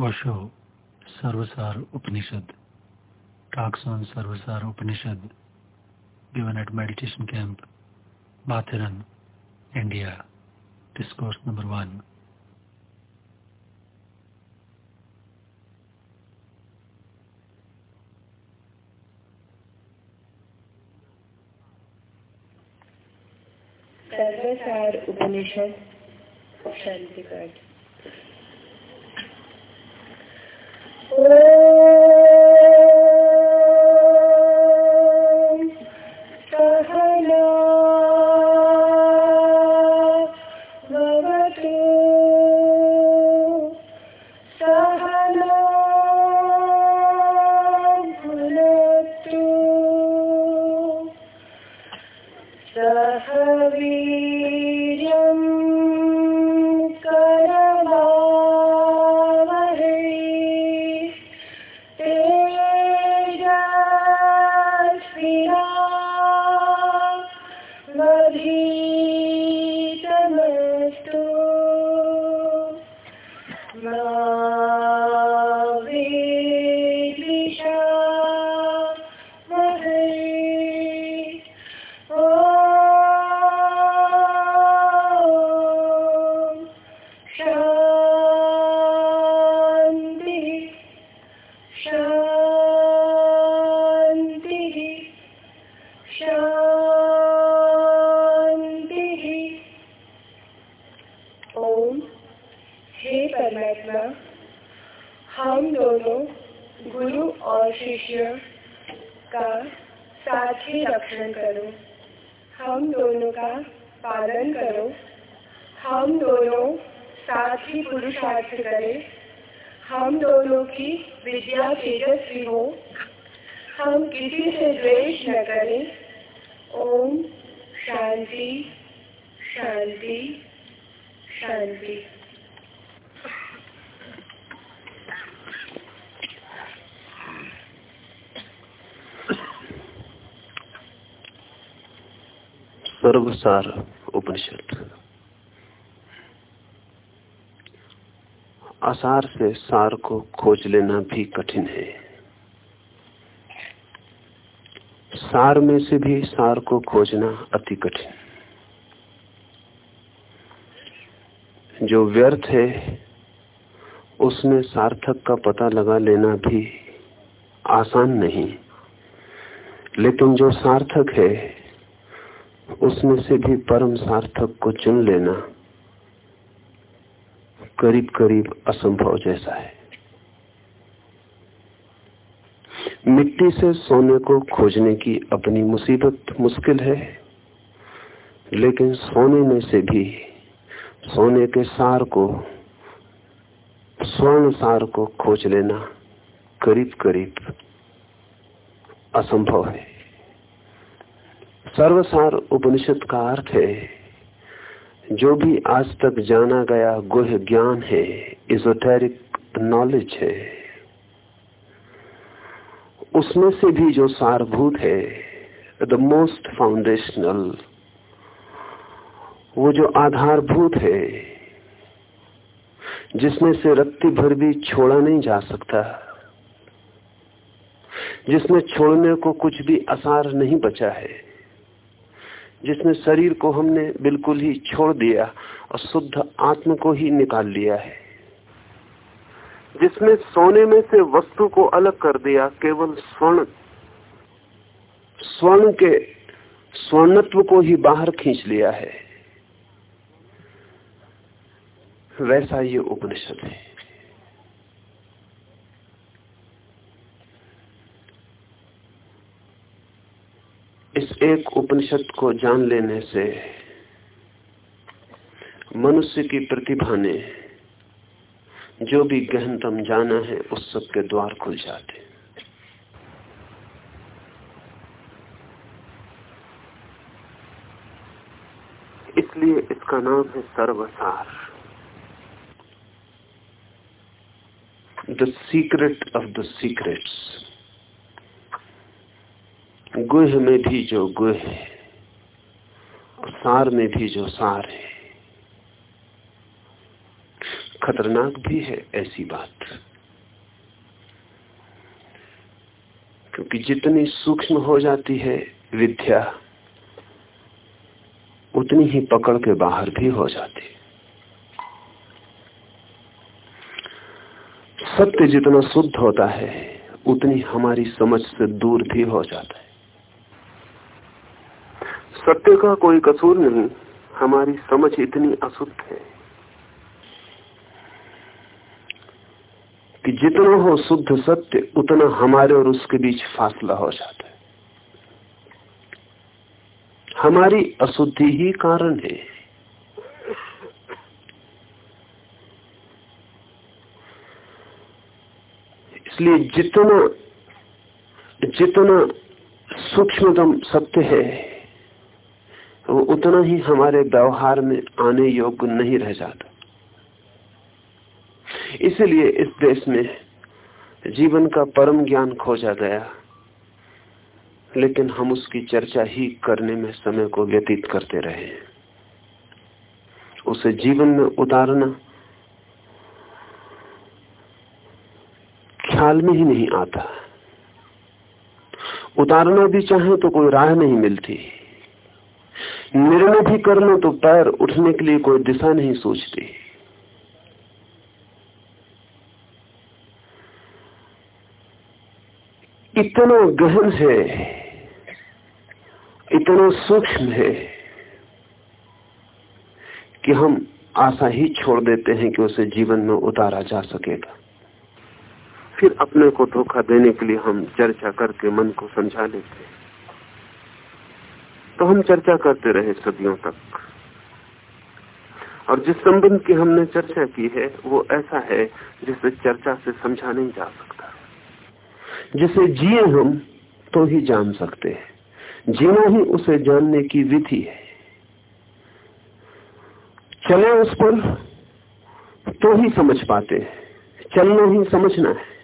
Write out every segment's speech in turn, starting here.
वशो Sarvasar Upanishad, talks on Sarvasar Upanishad, given at meditation camp Matheran India, discourse number one. Sarvasar Upanishad शांति पाठ Hallelujah. Sarvasar उपनिषद। आसार से सार को खोज लेना भी कठिन है। सार में से भी सार को खोजना अति कठिन। जो व्यर्थ है उसमें सार्थक का पता लगा लेना भी आसान नहीं। लेकिन जो सार्थक है उसमें से भी परम सार्थक को चुन लेना करीब करीब असंभव जैसा है। मिट्टी से सोने को खोजने की अपनी मुसीबत मुश्किल है, लेकिन सोने में से भी, सोने के सार को, स्वर्ण सार को खोज लेना करीब करीब असंभव है। सर्वसार उपनिषद का अर्थ है जो भी आज तक जाना गया गुह ज्ञान है इजोटेरिक नॉलेज है। उसमें से भी जो सारभूत है द मोस्ट फाउंडेशनल वो जो आधारभूत है, जिसमें से रत्ती भर भी छोड़ा नहीं जा सकता, जिसमें छोड़ने को कुछ भी आसार नहीं बचा है। जिसमें शरीर को हमने बिल्कुल ही छोड़ दिया और शुद्ध आत्म को ही निकाल लिया है। जिसमें सोने में से वस्तु को अलग कर दिया, केवल स्वर्ण स्वर्ण के स्वर्णत्व को ही बाहर खींच लिया है। वैसा ये उपनिषद है। इस एक उपनिषद को जान लेने से मनुष्य की प्रतिभा ने जो भी गहनतम जाना है, उस सब के द्वार खुल जाते इसलिए इसका नाम है Sarvasar. The secret of the secrets गुह में भी जो गुह है, सार में भी जो सार है, खतरनाक भी है ऐसी बात। क्योंकि जितनी सूक्ष्म हो जाती है विद्या, उतनी ही पकड़ के बाहर भी हो जाती सत्य जितना शुद्ध होता है, उतनी हमारी समझ से दूर भी हो जाता है। सत्य का कोई कसूर नहीं। हमारी समझ इतनी अशुद्ध है कि जितना हो शुद्ध सत्य, उतना हमारे और उसके बीच फासला हो जाता है। हमारी अशुद्धि ही कारण है। इसलिए जितना जितना सूक्ष्मतम सत्य है वो उतना ही हमारे व्यवहार में आने योग्य नहीं रह जाता। इसलिए इस देश में जीवन का परम ज्ञान खोजा गया, लेकिन हम उसकी चर्चा ही करने में समय को व्यतीत करते रहे उसे जीवन में उतारना ख्याल में ही नहीं आता। उतारना भी चाहे तो कोई राह नहीं मिलती। निर्णय भी कर लो तो पैर उठने के लिए कोई दिशा नहीं सोचती। इतना गहन है, इतना सूक्ष्म है कि हम आशा ही छोड़ देते हैं कि उसे जीवन में उतारा जा सकेगा। फिर अपने को धोखा देने के लिए हम चर्चा करके मन को समझा लेते हैं। तो हम चर्चा करते रहे सदियों तक। और जिस संबंध की हमने चर्चा की है, वो ऐसा है जिसे चर्चा से समझा नहीं जा सकता। जिसे जिए हम तो ही जान सकते हैं। जीना ही उसे जानने की विधि है। चले उस पर तो ही समझ पाते हैं। चलना ही समझना है।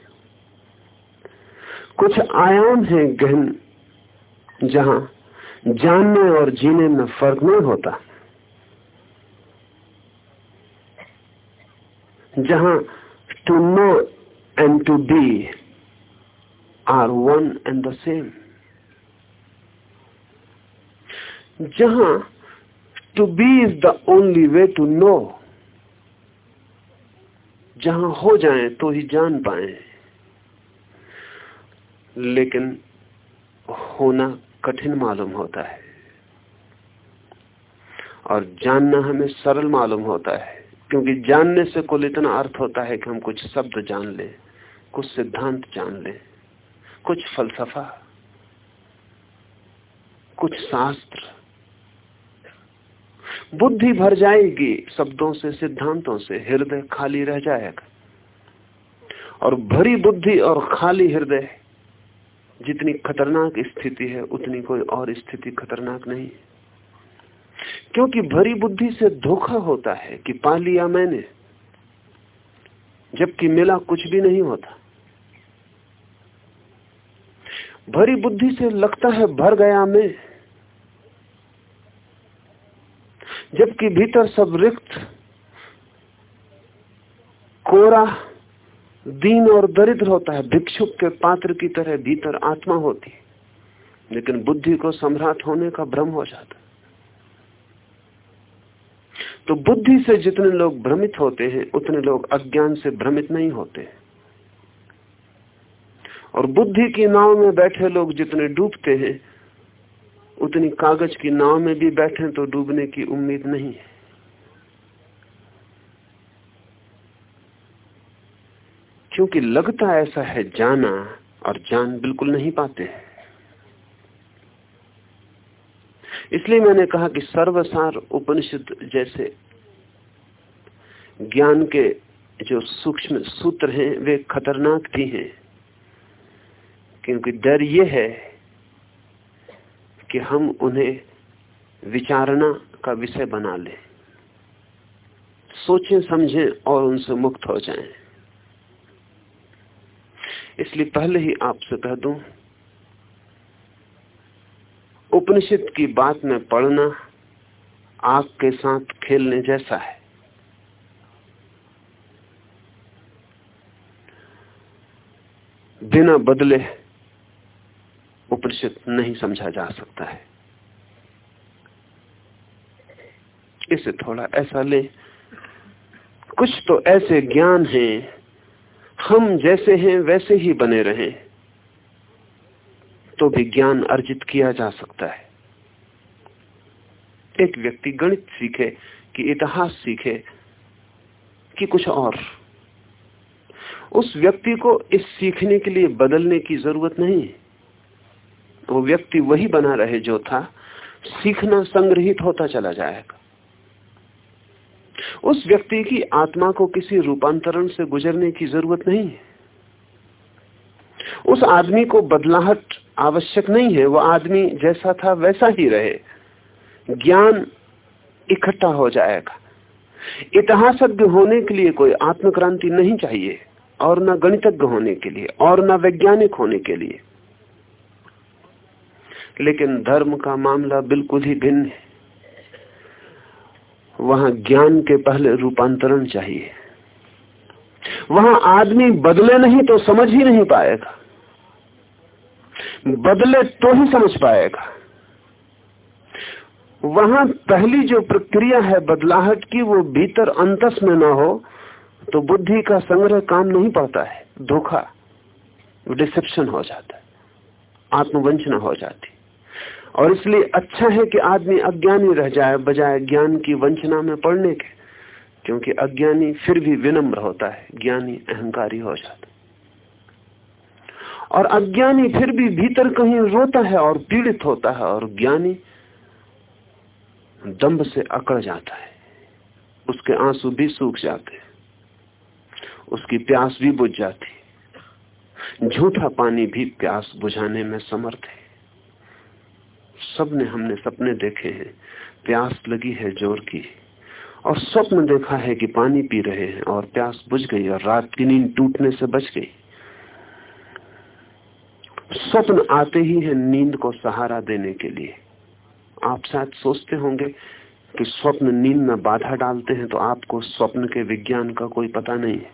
कुछ आयाम है गहन, जहाँ जानने और जीने में फ़र्क नहीं होता। जहाँ to know and to be are one and the same जहाँ to be is the only way to know जहाँ हो जाए तो ही जान पाए। लेकिन होना कठिन मालूम होता है। और जानना हमें सरल मालूम होता है, क्योंकि जानने से कुल इतना अर्थ होता है कि हम कुछ शब्द जान लें, कुछ सिद्धांत जान लें, कुछ फलसफा, कुछ शास्त्र। बुद्धि भर जाएगी शब्दों से, सिद्धांतों से, हृदय खाली रह जाएगा। और भरी बुद्धि और खाली हृदय जितनी खतरनाक स्थिति है, उतनी कोई और स्थिति खतरनाक नहीं। क्योंकि भरी बुद्धि से धोखा होता है कि पा लिया मैंने, जबकि मिला कुछ भी नहीं होता। भरी बुद्धि से लगता है, भर गया मैं, जबकि भीतर सब रिक्त, कोरा दीन और दरिद्र होता है, भिक्षुक के पात्र की तरह भीतर आत्मा होती है। लेकिन बुद्धि को सम्राट होने का भ्रम हो जाता तो बुद्धि से जितने लोग भ्रमित होते हैं, उतने लोग अज्ञान से भ्रमित नहीं होते और बुद्धि की नाव में बैठे लोग जितने डूबते हैं, उतनी कागज़ की नाव में भी बैठे तो डूबने की उम्मीद नहीं है। क्योंकि लगता ऐसा है जाना और जान बिल्कुल नहीं पाते। इसलिए मैंने कहा कि सर्वसार उपनिषद जैसे ज्ञान के जो सूक्ष्म सूत्र हैं, वे खतरनाक भी हैं। क्योंकि डर ये है कि हम उन्हें विचारणा का विषय बना लें, सोचें, समझें और उनसे मुक्त हो जाएँ। इसलिए पहले ही आपसे कह दूँ, उपनिषद की बात में पढ़ना आग के साथ खेलने जैसा है। बिना बदले उपनिषद नहीं समझा जा सकता है। इसे थोड़ा ऐसा ले। कुछ तो ऐसे ज्ञान हैं हम जैसे हैं, वैसे ही बने रहें। तो भी ज्ञान अर्जित किया जा सकता है। एक व्यक्ति गणित सीखे, कि इतिहास सीखे, कि कुछ और। उस व्यक्ति को इस सीखने के लिए बदलने की ज़रूरत नहीं वो व्यक्ति वही बना रहे जो था। सीखना संग्रहित होता चला जाएगा। उस व्यक्ति की आत्मा को किसी रूपांतरण से गुजरने की ज़रूरत नहीं है। उस आदमी को बदलाहट आवश्यक नहीं है वह आदमी जैसा था वैसा ही रहे। ज्ञान इकट्ठा हो जाएगा। इतिहासज्ञ होने के लिए कोई आत्मक्रांति नहीं चाहिए, और न गणितज्ञ होने के लिए, और न वैज्ञानिक होने के लिए। लेकिन धर्म का मामला बिल्कुल ही भिन्न है। वहाँ ज्ञान के पहले रूपांतरण चाहिए। वहाँ आदमी बदले नहीं तो समझ ही नहीं पाएगा। बदले तो ही समझ पाएगा। वहाँ पहली जो प्रक्रिया है बदलाहट की, वो भीतर अंतस में ना हो तो बुद्धि का संग्रह काम नहीं पड़ता है। धोखा, डिसेप्शन हो जाता है, आत्मवंचना हो जाती और इसलिए अच्छा है कि आदमी अज्ञानी रह जाए, बजाय ज्ञान की वंचना में पड़ने के, क्योंकि अज्ञानी फिर भी विनम्र होता है, ज्ञानी अहंकारी हो जाता और अज्ञानी फिर भी भीतर कहीं रोता है और पीड़ित होता है, और ज्ञानी दम्भ से अकड़ जाता है। उसके आँसू भी सूख जाते उसकी प्यास भी बुझ जाती झूठा पानी भी प्यास बुझाने में समर्थ है। सबने हमने सपने देखे हैं। प्यास लगी है ज़ोर की। और स्वप्न देखा है कि पानी पी रहे हैं और प्यास बुझ गई और रात की नींद टूटने से बच गई। स्वप्न आते ही है नींद को सहारा देने के लिए। आप शायद सोचते होंगे कि स्वप्न नींद में बाधा डालते हैं तो आपको स्वप्न के विज्ञान का कोई पता नहीं है।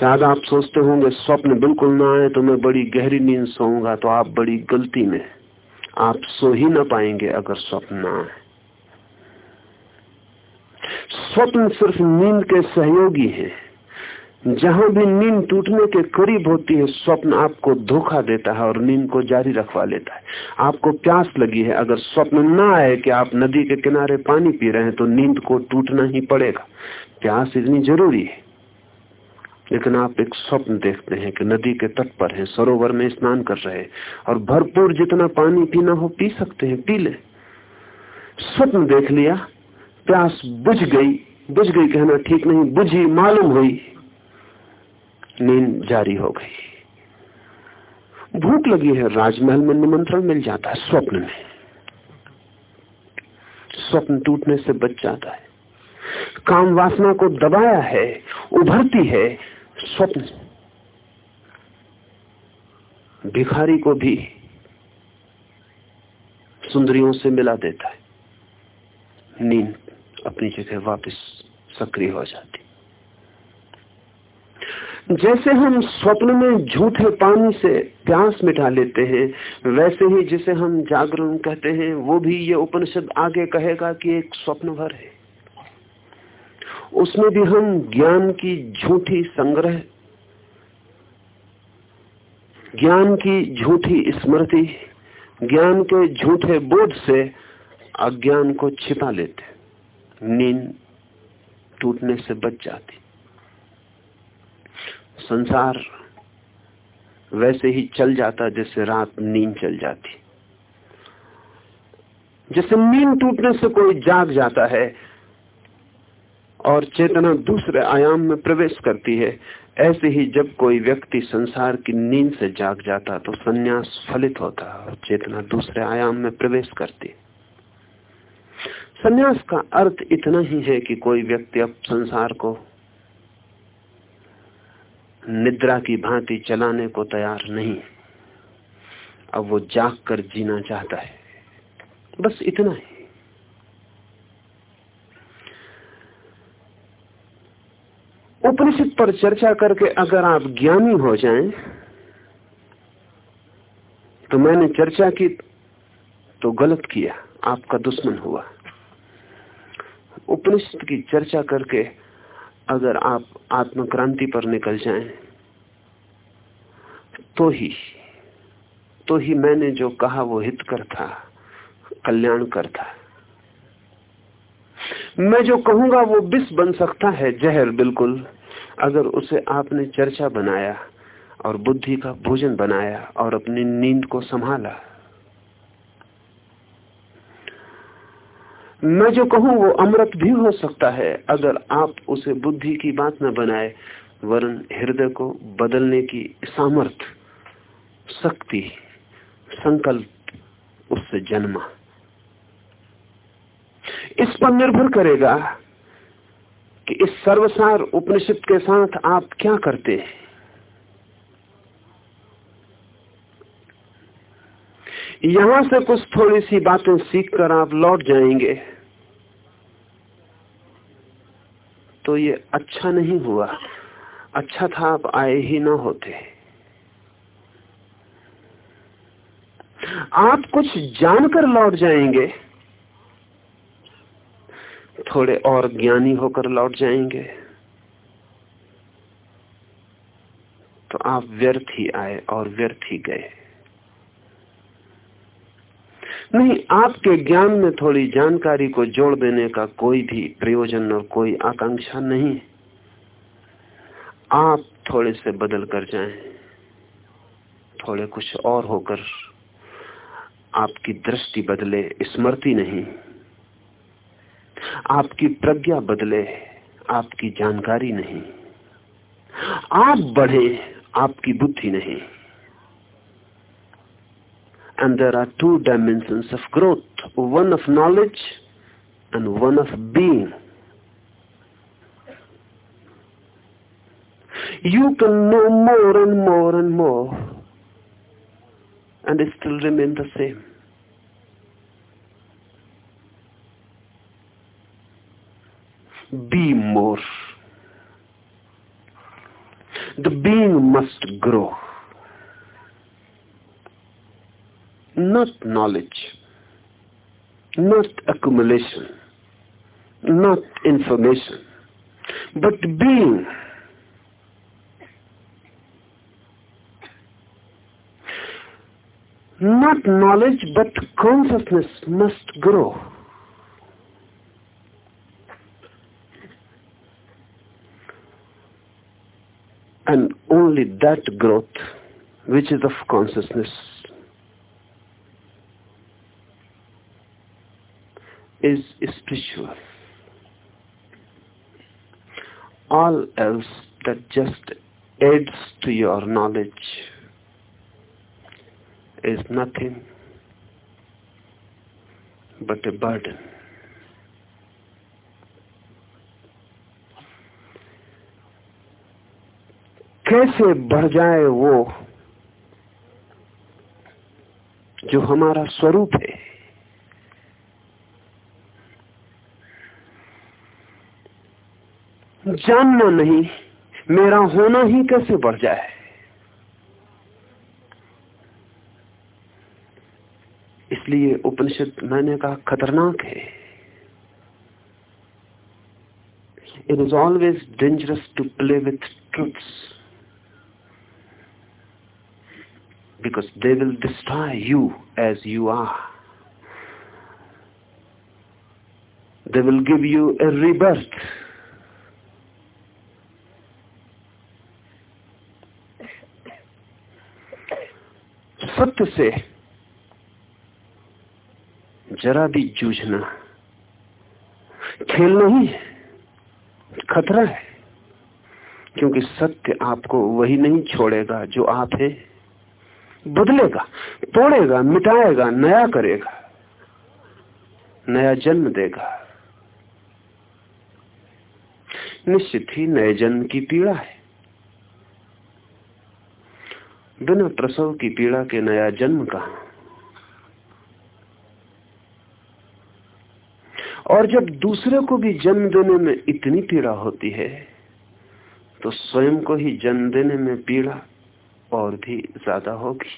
शायद आप सोचते होंगे, स्वप्न बिल्कुल ना आए तो मैं बड़ी गहरी नींद सोऊँगा तो आप बड़ी गलती में आप सो ही ना पाएँगे अगर स्वप्न ना आए स्वप्न सिर्फ़ नींद के सहयोगी है। जहाँ भी नींद टूटने के करीब होती है, स्वप्न आपको धोखा देता है और नींद को जारी रखवा लेता है। आपको प्यास लगी है, अगर स्वप्न ना आए कि आप नदी के किनारे पानी पी रहे हैं तो नींद को टूटना ही पड़ेगा। प्यास इतनी ज़रूरी है। लेकिन आप एक स्वप्न देखते हैं कि नदी के तट पर हैं, सरोवर में स्नान कर रहे और भरपूर जितना पानी पीना हो पी सकते हैं, पी ले। स्वप्न देख लिया, प्यास बुझ गई बुझ गई कहना ठीक नहीं, बुझी, मालूम हुई, नींद जारी हो गई। भूख लगी है, राजमहल में निमंत्रण मिल जाता है, स्वप्न में। स्वप्न टूटने से बच जाता है। काम वासना को दबाया है, उभरती है स्वप्न। भिखारी को भी सुंदरियों से मिला देता है। नींद अपनी जगह वापस सक्रिय हो जाती। जैसे हम स्वप्न में झूठे पानी से प्यास मिटा लेते हैं, वैसे ही जिसे हम जागरण कहते हैं, वो भी ये उपनिषद आगे कहेगा कि एक स्वप्न भर है। उसमें भी हम ज्ञान की झूठी संग्रह, ज्ञान की झूठी स्मृति, ज्ञान के झूठे बोध से अज्ञान को छिपा लेते नींद टूटने से बच जाती। संसार वैसे ही चल जाता जैसे रात नींद चल जाती। जैसे नींद टूटने से कोई जाग जाता है और चेतना दूसरे आयाम में प्रवेश करती है। ऐसे ही जब कोई व्यक्ति संसार की नींद से जाग जाता तो सन्यास फलित होता और चेतना दूसरे आयाम में प्रवेश करती। सन्यास का अर्थ इतना ही है कि कोई व्यक्ति अब संसार को निद्रा की भांति चलाने को तैयार नहीं। अब वो जाग कर जीना चाहता है। बस इतना ही। उपनिषद पर चर्चा करके अगर आप ज्ञानी हो जाएँ तो मैंने चर्चा की तो गलत किया, आपका दुश्मन हुआ। उपनिषद की चर्चा करके अगर आप आत्मक्रांति पर निकल जाएँ तो ही तो ही मैंने जो कहा वो हित कर था कल्याण कर था। मैं जो कहूँगा वो विष बन सकता है, जहर बिल्कुल। अगर उसे आपने चर्चा बनाया और बुद्धि का भोजन बनाया और अपनी नींद को संभाला। मैं जो कहूँ वो अमृत भी हो सकता है, अगर आप उसे बुद्धि की बात न बनाए, वरन हृदय को बदलने की सामर्थ, शक्ति, संकल्प, उससे जन्मा। पर निर्भर करेगा कि इस सर्वसार उपनिषद के साथ आप क्या करते हैं। यहाँ से कुछ थोड़ी सी बातें सीखकर आप लौट जाएँगे। तो ये अच्छा नहीं हुआ। अच्छा था आप आए ही ना होते। आप कुछ जानकर लौट जाएँगे। थोड़े और ज्ञानी होकर लौट जाएँगे। तो आप व्यर्थ ही आए और व्यर्थ ही गए। नहीं आपके ज्ञान में थोड़ी जानकारी को जोड़ देने का कोई भी प्रयोजन और कोई आकांक्षा नहीं। आप थोड़े से बदल कर जाएँ, थोड़े कुछ और होकर आपकी दृष्टि बदले स्मृति नहीं। आपकी प्रज्ञा बदले आपकी जानकारी नहीं आप बढ़े आपकी बुद्धि नहीं and there are two dimensions of growth one of knowledge and one of being you can know more and more and more and still remain the same be more the being must grow. Not knowledge, not accumulation, not information, but being. Not knowledge, but consciousness must grow. And only that growth, which is of consciousness, is spiritual. All else that just adds to your knowledge is nothing but a burden. कैसे बढ़ जाए वो जो हमारा स्वरूप है? जानना नहीं, मेरा होना ही कैसे बढ़ जाए? इसलिए उपनिषद मैंने कहा, खतरनाक है। It is always dangerous to play with truths because they will destroy you as you are they will give you a rebirth. सत्य से जरा भी जूझना खेल नहीं खतरा है, क्योंकि सत्य आपको वही नहीं छोड़ेगा जो आप है। बदलेगा, तोड़ेगा, मिटाएगा, नया करेगा, नया जन्म देगा। निश्चित ही नए जन्म की पीड़ा है। बिना प्रसव की पीड़ा के नया जन्म कहा? और जब दूसरे को भी जन्म देने में इतनी पीड़ा होती है तो स्वयं को ही जन्म देने में पीड़ा और भी ज़्यादा होगी।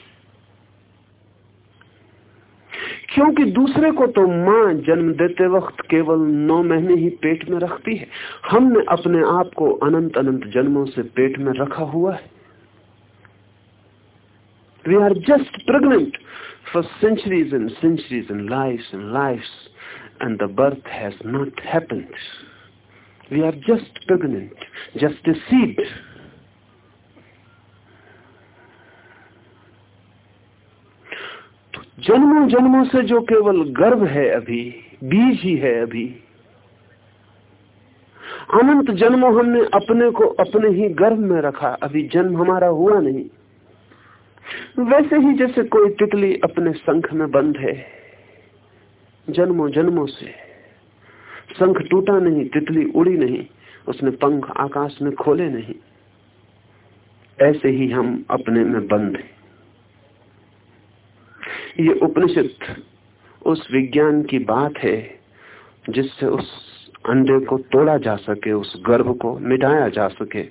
क्योंकि दूसरे को तो माँ जन्म देते वक्त केवल नौ महीने ही पेट में रखती है। हमने अपने आप को अनंत अनंत जन्मों से पेट में रखा हुआ है। We are just pregnant for centuries and centuries and life and life and the birth has not happened we are just pregnant just seed जन्मों जन्मों से जो केवल गर्भ है अभी, बीज ही है अभी। अनंत जन्मों हमने अपने को अपने ही गर्भ में रखा, अभी जन्म हमारा हुआ नहीं। वैसे ही जैसे कोई तितली अपने संख में बंद है, जन्मों जन्मों से। संख टूटा नहीं, तितली उड़ी नहीं, उसने पंख आकाश में खोले नहीं। ऐसे ही हम अपने में बंद हैं। ये उपनिषद उस विज्ञान की बात है जिससे उस अंडे को तोड़ा जा सके, उस गर्भ को मिटाया जा सके।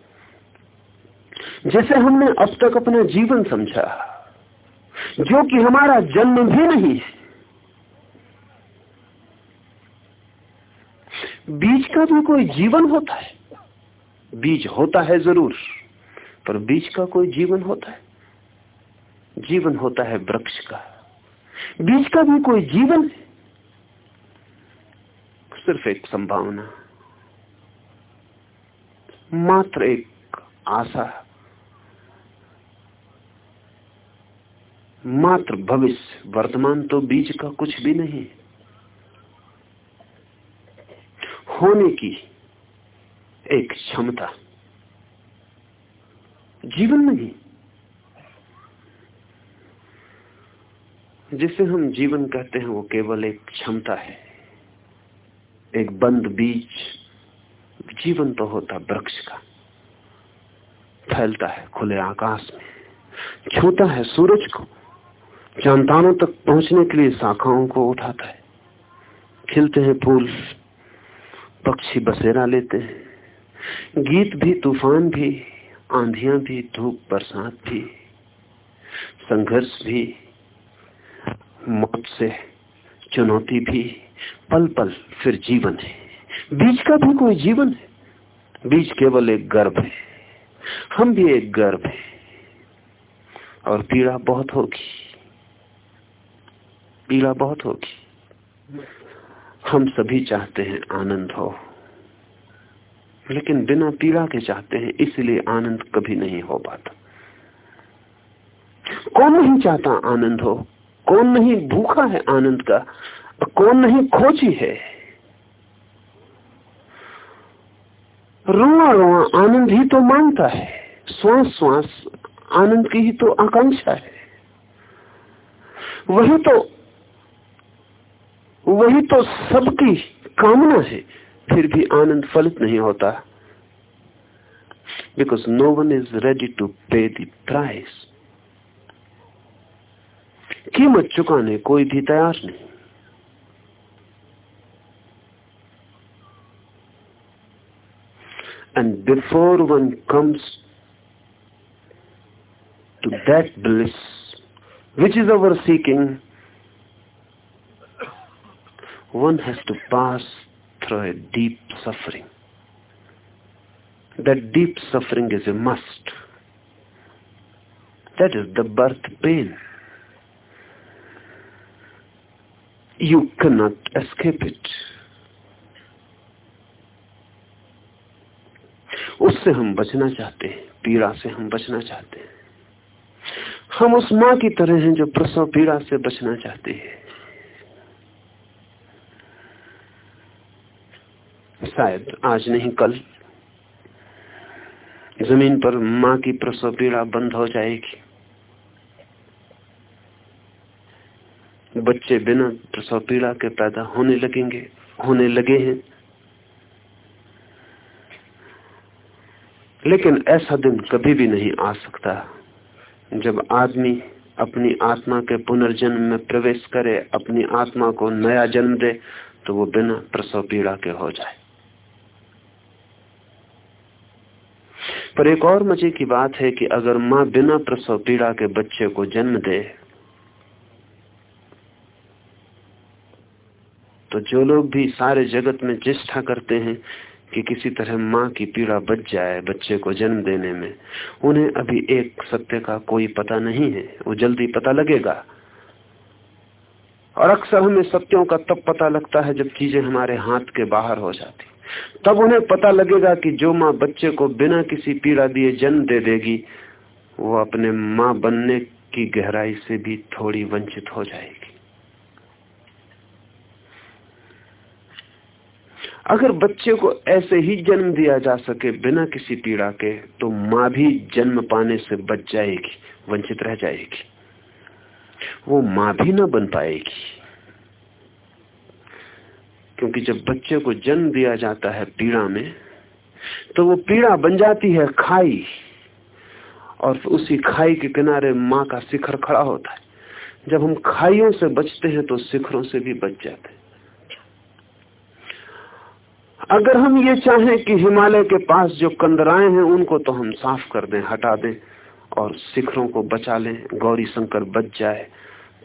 जैसे हमने अब तक अपना जीवन समझा, जो कि हमारा जन्म भी नहीं है। बीज का भी कोई जीवन होता है। बीज होता है ज़रूर, पर बीज का कोई जीवन होता है? जीवन होता है वृक्ष का। बीज का भी कोई जीवन है? सिर्फ़ एक संभावना। मात्र एक आशा। मात्र भविष्य। वर्तमान तो बीज का कुछ भी नहीं। होने की एक क्षमता। जीवन नहीं जिसे हम जीवन कहते हैं, वो केवल एक क्षमता है। एक बंद बीज, जीवन तो होता वृक्ष का। फैलता है खुले आकाश में। छूता है सूरज को। चांतानों तक पहुँचने के लिए शाखाओं को उठाता है। खिलते हैं फूल, पक्षी बसेरा लेते हैं। गीत भी, तूफ़ान भी, आंधियाँ भी, धूप बरसात भी, संघर्ष भी। मौत से चुनौती भी पल पल फिर जीवन है। बीज का भी कोई जीवन है? बीज केवल एक गर्भ है। हम भी एक गर्भ है। और पीड़ा बहुत होगी। पीड़ा बहुत होगी। हम सभी चाहते हैं आनंद हो। लेकिन बिना पीड़ा के चाहते हैं, इसलिए आनंद कभी नहीं हो पाता। कौन नहीं चाहता आनंद हो? कौन नहीं भूखा है आनंद का? कौन नहीं खोजी है? रोआ रोआ आनंद ही तो माँगता है। श्वास श्वास आनंद की ही तो आकांक्षा है। वही तो वही तो सबकी कामना है। फिर भी आनंद फलित नहीं होता। Because no one is ready to pay the price कीमत चुकाने कोई भी तैयार नहीं and before one comes to that bliss which is our seeking one has to pass through a deep suffering that deep suffering is a must that is the birth pain You cannot escape it. उससे हम बचना चाहते हैं, पीड़ा से हम बचना चाहते हैं। हम उस माँ की तरह हैं जो प्रसव, पीड़ा से बचना चाहते हैं। शायद आज नहीं, कल ज़मीन पर माँ की प्रसव, पीड़ा बंद हो जाएगी। बच्चे बिना प्रसव पीड़ा के पैदा होने लगेंगे, होने लगे हैं। लेकिन ऐसा दिन कभी भी नहीं आ सकता जब आदमी अपनी आत्मा के पुनर्जन्म में प्रवेश करे, अपनी आत्मा को नया जन्म दे तो वो बिना प्रसव पीड़ा के हो जाए। पर एक और मज़े की बात है कि अगर माँ बिना प्रसव पीड़ा के बच्चे को जन्म दे तो जो लोग भी सारे जगत में चेष्टा करते हैं कि किसी तरह माँ की पीड़ा बच जाए बच्चे को जन्म देने में, उन्हें अभी एक सत्य का कोई पता नहीं है। वो जल्दी पता लगेगा। और अक्सर हमें सत्यों का तब पता लगता है जब चीज़ें हमारे हाथ के बाहर हो जाती। तब उन्हें पता लगेगा कि जो माँ बच्चे को बिना किसी पीड़ा दिए जन्म दे देगी, वो अपने माँ बनने की गहराई से भी थोड़ी वंचित हो जाएगी। अगर बच्चे को ऐसे ही जन्म दिया जा सके बिना किसी पीड़ा के तो माँ भी जन्म पाने से बच जाएगी, वंचित रह जाएगी। वो माँ भी ना बन पाएगी। क्योंकि जब बच्चे को जन्म दिया जाता है पीड़ा में तो वो पीड़ा बन जाती है खाई। और उसी खाई के किनारे माँ का शिखर खड़ा होता है। जब हम खाइयों से बचते हैं तो शिखरों से भी बच जाते हैं। अगर हम ये चाहें कि हिमालय के पास जो कंदराए हैं, उनको तो हम साफ़ कर दें, हटा दें और शिखरों को बचा लें। गौरी शंकर बच जाए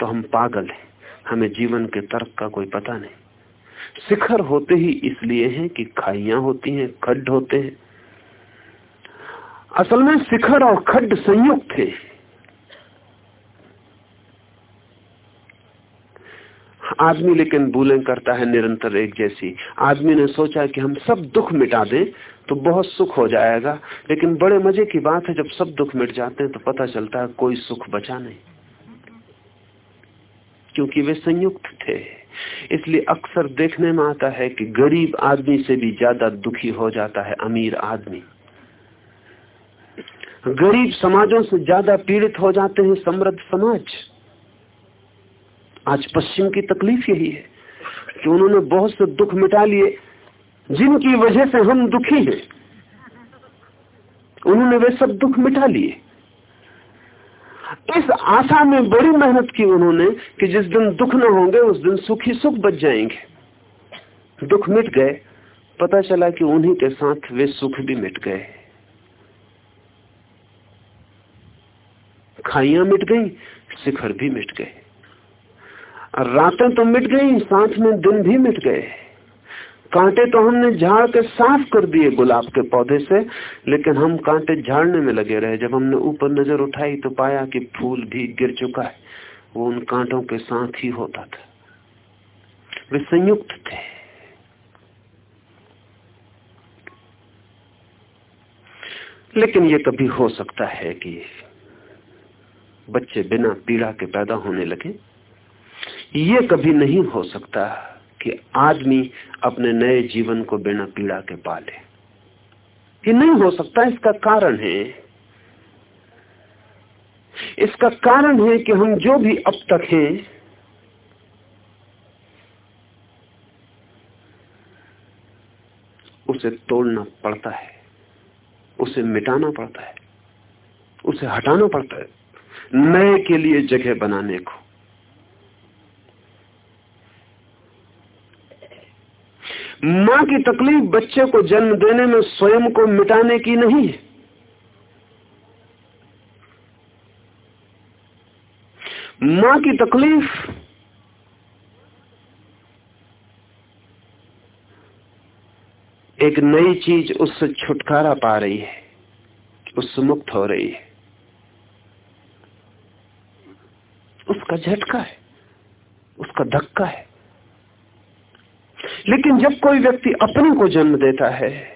तो हम पागल हैं। हमें जीवन के तर्क का कोई पता नहीं। शिखर होते ही इसलिए हैं कि खाइया होती हैं, खड्ड होते हैं। असल में शिखर और खड्ड संयुक्त थे आदमी लेकिन भूलें करता है निरंतर एक जैसी। आदमी ने सोचा कि हम सब दुख मिटा दें तो बहुत सुख हो जाएगा। लेकिन बड़े मज़े की बात है, जब सब दुख मिट जाते हैं तो पता चलता है कोई सुख बचा नहीं। क्योंकि वे संयुक्त थे। इसलिए अक्सर देखने में आता है कि गरीब आदमी से भी ज़्यादा दुखी हो जाता है अमीर आदमी। गरीब समाजों से ज़्यादा पीड़ित हो जाते हैं समृद्ध समाज। आज पश्चिम की तकलीफ़ यही है कि उन्होंने बहुत से दुख मिटा लिए, जिनकी वजह से हम दुखी हैं। उन्होंने वे सब दुख मिटा लिए। इस आशा में बड़ी मेहनत की उन्होंने कि जिस दिन दुख न होंगे, उस दिन सुखी सुख बच जाएँगे। दुख मिट गए, पता चला कि उन्हीं के साथ वे सुख भी मिट गए। खाइया मिट गई, शिखर भी मिट गए। रातें तो मिट गई, साथ में दिन भी मिट गए। कांटे तो हमने झाड़ के साफ़ कर दिए गुलाब के पौधे से, लेकिन हम कांटे झाड़ने में लगे रहे। जब हमने ऊपर नज़र उठाई तो पाया कि फूल भी गिर चुका है। वो उन कांटों के साथ ही होता था। वे संयुक्त थे। लेकिन ये कभी हो सकता है कि बच्चे बिना पीड़ा के पैदा होने लगे। ये कभी नहीं हो सकता कि आदमी अपने नए जीवन को बिना पीड़ा के पाले। ये नहीं हो सकता, इसका कारण है। इसका कारण है कि हम जो भी अब तक हैं, उसे तोड़ना पड़ता है, उसे मिटाना पड़ता है, उसे हटाना पड़ता है, नए के लिए जगह बनाने को। माँ की तकलीफ़ बच्चे को जन्म देने में, स्वयं को मिटाने की नहीं है। माँ की तकलीफ़ एक नई चीज़ उससे छुटकारा पा रही है, उससे मुक्त हो रही है। उसका झटका है, उसका धक्का है। लेकिन जब कोई व्यक्ति अपने को जन्म देता है,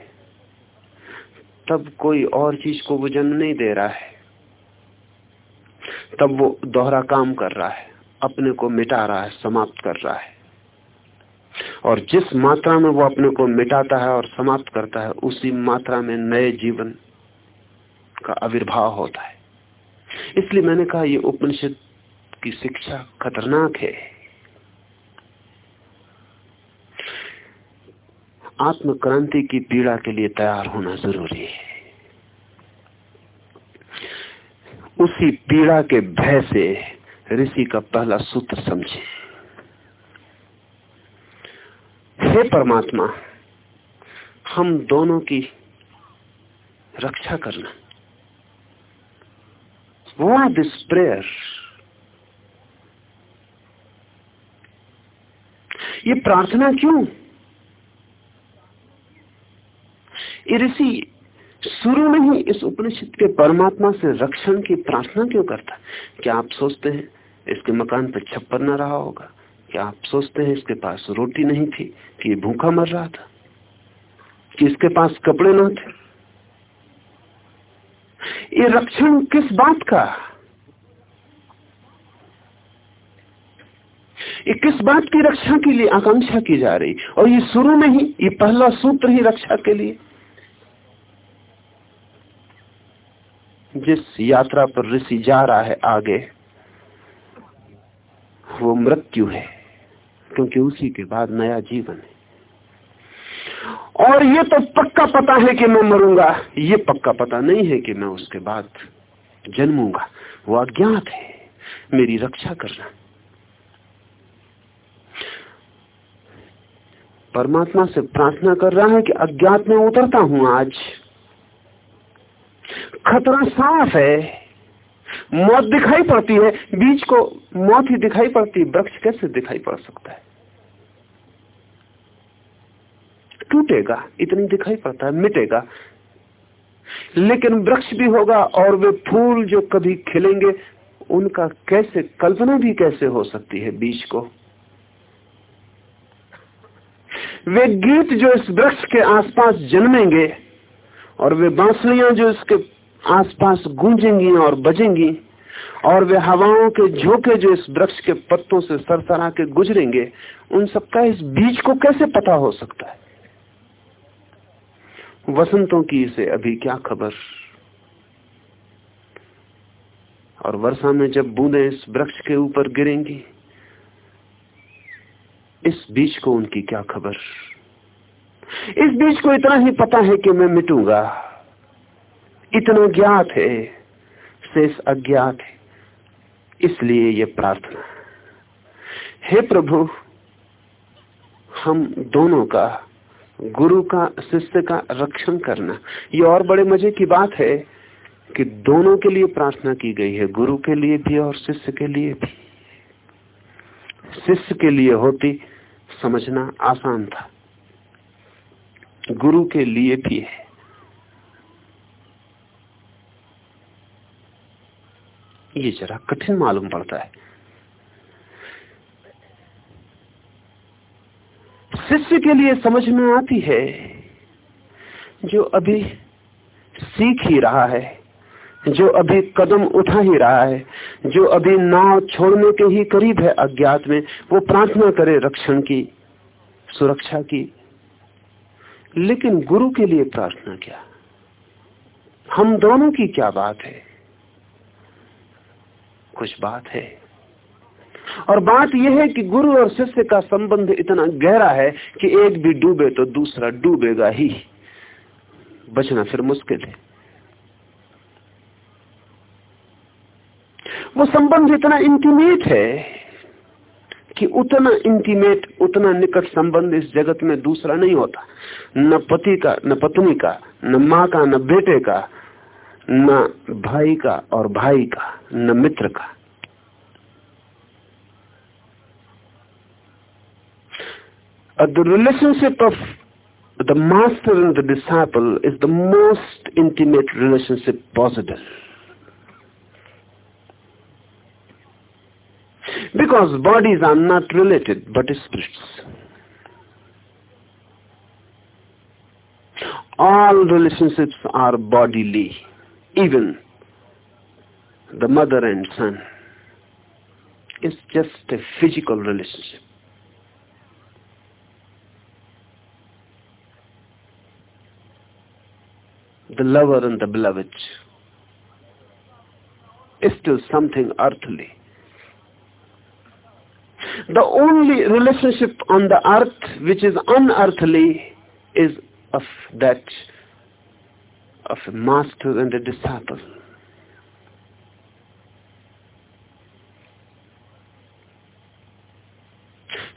तब कोई और चीज़ को वो जन्म नहीं दे रहा है। तब वो दोहरा काम कर रहा है, अपने को मिटा रहा है, समाप्त कर रहा है। और जिस मात्रा में वो अपने को मिटाता है और समाप्त करता है, उसी मात्रा में नए जीवन का आविर्भाव होता है। इसलिए मैंने कहा, ये उपनिषद की शिक्षा खतरनाक है। आत्म क्रांति की पीड़ा के लिए तैयार होना ज़रूरी है। उसी पीड़ा के भय से ऋषि का पहला सूत्र समझे। हे परमात्मा, हम दोनों की रक्षा करना। वाई दिस प्रेयर ये प्रार्थना क्यों? ऋषि शुरू में ही इस उपनिषद के परमात्मा से रक्षण की प्रार्थना क्यों करता? क्या आप सोचते हैं इसके मकान पर छप्पर न रहा होगा? क्या आप सोचते हैं इसके पास रोटी नहीं थी कि भूखा मर रहा था? कि इसके पास कपड़े न थे? ये रक्षण किस बात का? ये किस बात की रक्षा के लिए आकांक्षा की जा रही? और ये शुरू में ही, ये पहला सूत्र ही रक्षा के लिए। जिस यात्रा पर ऋषि जा रहा है आगे, वो मृत्यु है, क्योंकि उसी के बाद नया जीवन है। और ये तो पक्का पता है कि मैं मरूँगा। ये पक्का पता नहीं है कि मैं उसके बाद जन्मूँगा। वो अज्ञात है, मेरी रक्षा करना। परमात्मा से प्रार्थना कर रहा है कि अज्ञात में उतरता हूँ आज। खतरा साफ़ है। मौत दिखाई पड़ती है, बीज को मौत ही दिखाई पड़ती है वृक्ष कैसे दिखाई पड़ सकता है? टूटेगा, इतनी दिखाई पड़ता है, मिटेगा। लेकिन वृक्ष भी होगा और वे फूल जो कभी खिलेंगे, उनका कैसे, कल्पना भी कैसे हो सकती है बीज को? वे गीत जो इस वृक्ष के आसपास जन्मेंगे और वे बांसुरियाँ जो इसके आसपास गूंजेंगी और बजेंगी, और वे हवाओं के झोंके जो इस वृक्ष के पत्तों से सरसरा के गुजरेंगे, उन सबका इस बीज को कैसे पता हो सकता है? वसंतों की इसे अभी क्या खबर? और वर्षा में जब बूंदे इस वृक्ष के ऊपर गिरेंगी, इस बीज को उनकी क्या खबर? इस बीज को इतना ही पता है कि मैं मिटूँगा। इतना ज्ञात है, शेष अज्ञात है। इसलिए ये प्रार्थना। हे प्रभु, हम दोनों का, गुरु का, शिष्य का रक्षण करना। ये और बड़े मज़े की बात है कि दोनों के लिए प्रार्थना की गई है, गुरु के लिए भी और शिष्य के लिए भी। शिष्य के लिए होती समझना आसान था, गुरु के लिए भी है। ये जरा कठिन मालूम पड़ता है। शिष्य के लिए समझ में आती है, जो अभी सीख ही रहा है, जो अभी कदम उठा ही रहा है, जो अभी नाव छोड़ने के ही करीब है अज्ञात में, वो प्रार्थना करे रक्षण की, सुरक्षा की। लेकिन गुरु के लिए प्रार्थना क्या? हम दोनों की क्या बात है? कुछ बात है। और बात यह है कि गुरु और शिष्य का संबंध इतना गहरा है कि एक भी डूबे तो दूसरा डूबेगा ही। बचना फिर मुश्किल है। वो संबंध इतना इंटीमेट है कि उतना इंटीमेट उतना निकट संबंध इस जगत में दूसरा नहीं होता। न पति का, न पत्नी का, न माँ का, न बेटे का न भाई का और भाई का न मित्र का Uh, the relationship of the master and the disciple is the most intimate relationship possible. Because bodies are not related but spirits. All relationships are bodily, even the mother and son is just a physical relationship. The lover and the beloved is still something earthly. The only relationship on the earth which is unearthly is of that of a master and a disciple.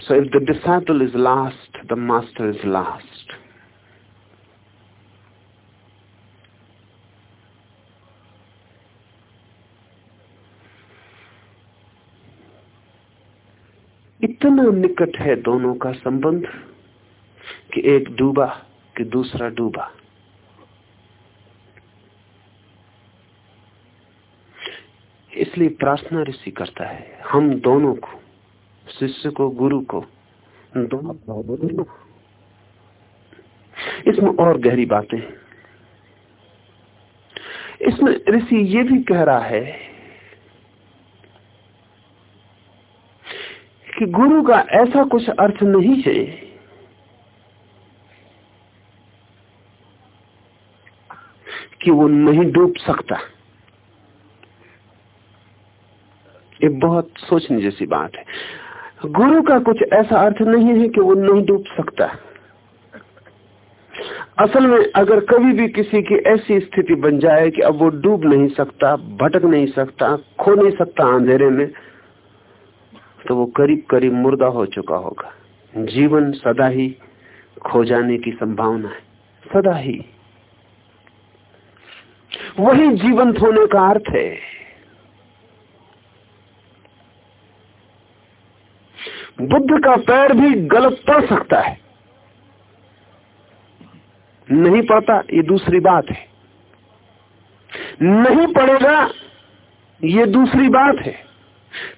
So if the disciple is last, the master is last. इतना निकट है दोनों का संबंध कि एक डूबा कि दूसरा डूबा इसलिए प्रार्थना ऋषि करता है, हम दोनों को, शिष्य को, गुरु को, दोनों इसमें और गहरी बातें इसमें ऋषि ये भी कह रहा है कि गुरु का ऐसा कुछ अर्थ नहीं है कि वो नहीं डूब सकता। ये बहुत सोचने जैसी बात है। गुरु का कुछ ऐसा अर्थ नहीं है कि वो नहीं डूब सकता। असल में अगर कभी भी किसी की ऐसी स्थिति बन जाए कि अब वो डूब नहीं सकता, भटक नहीं सकता, खो नहीं सकता अंधेरे में तो वो करीब करीब मुर्दा हो चुका होगा। जीवन सदा ही खो जाने की संभावना है। सदा ही। वही जीवंत होने का अर्थ है। बुद्ध का पैर भी गलत पड़ सकता है। नहीं पड़ता, ये दूसरी बात है। नहीं पड़ेगा, ये दूसरी बात है।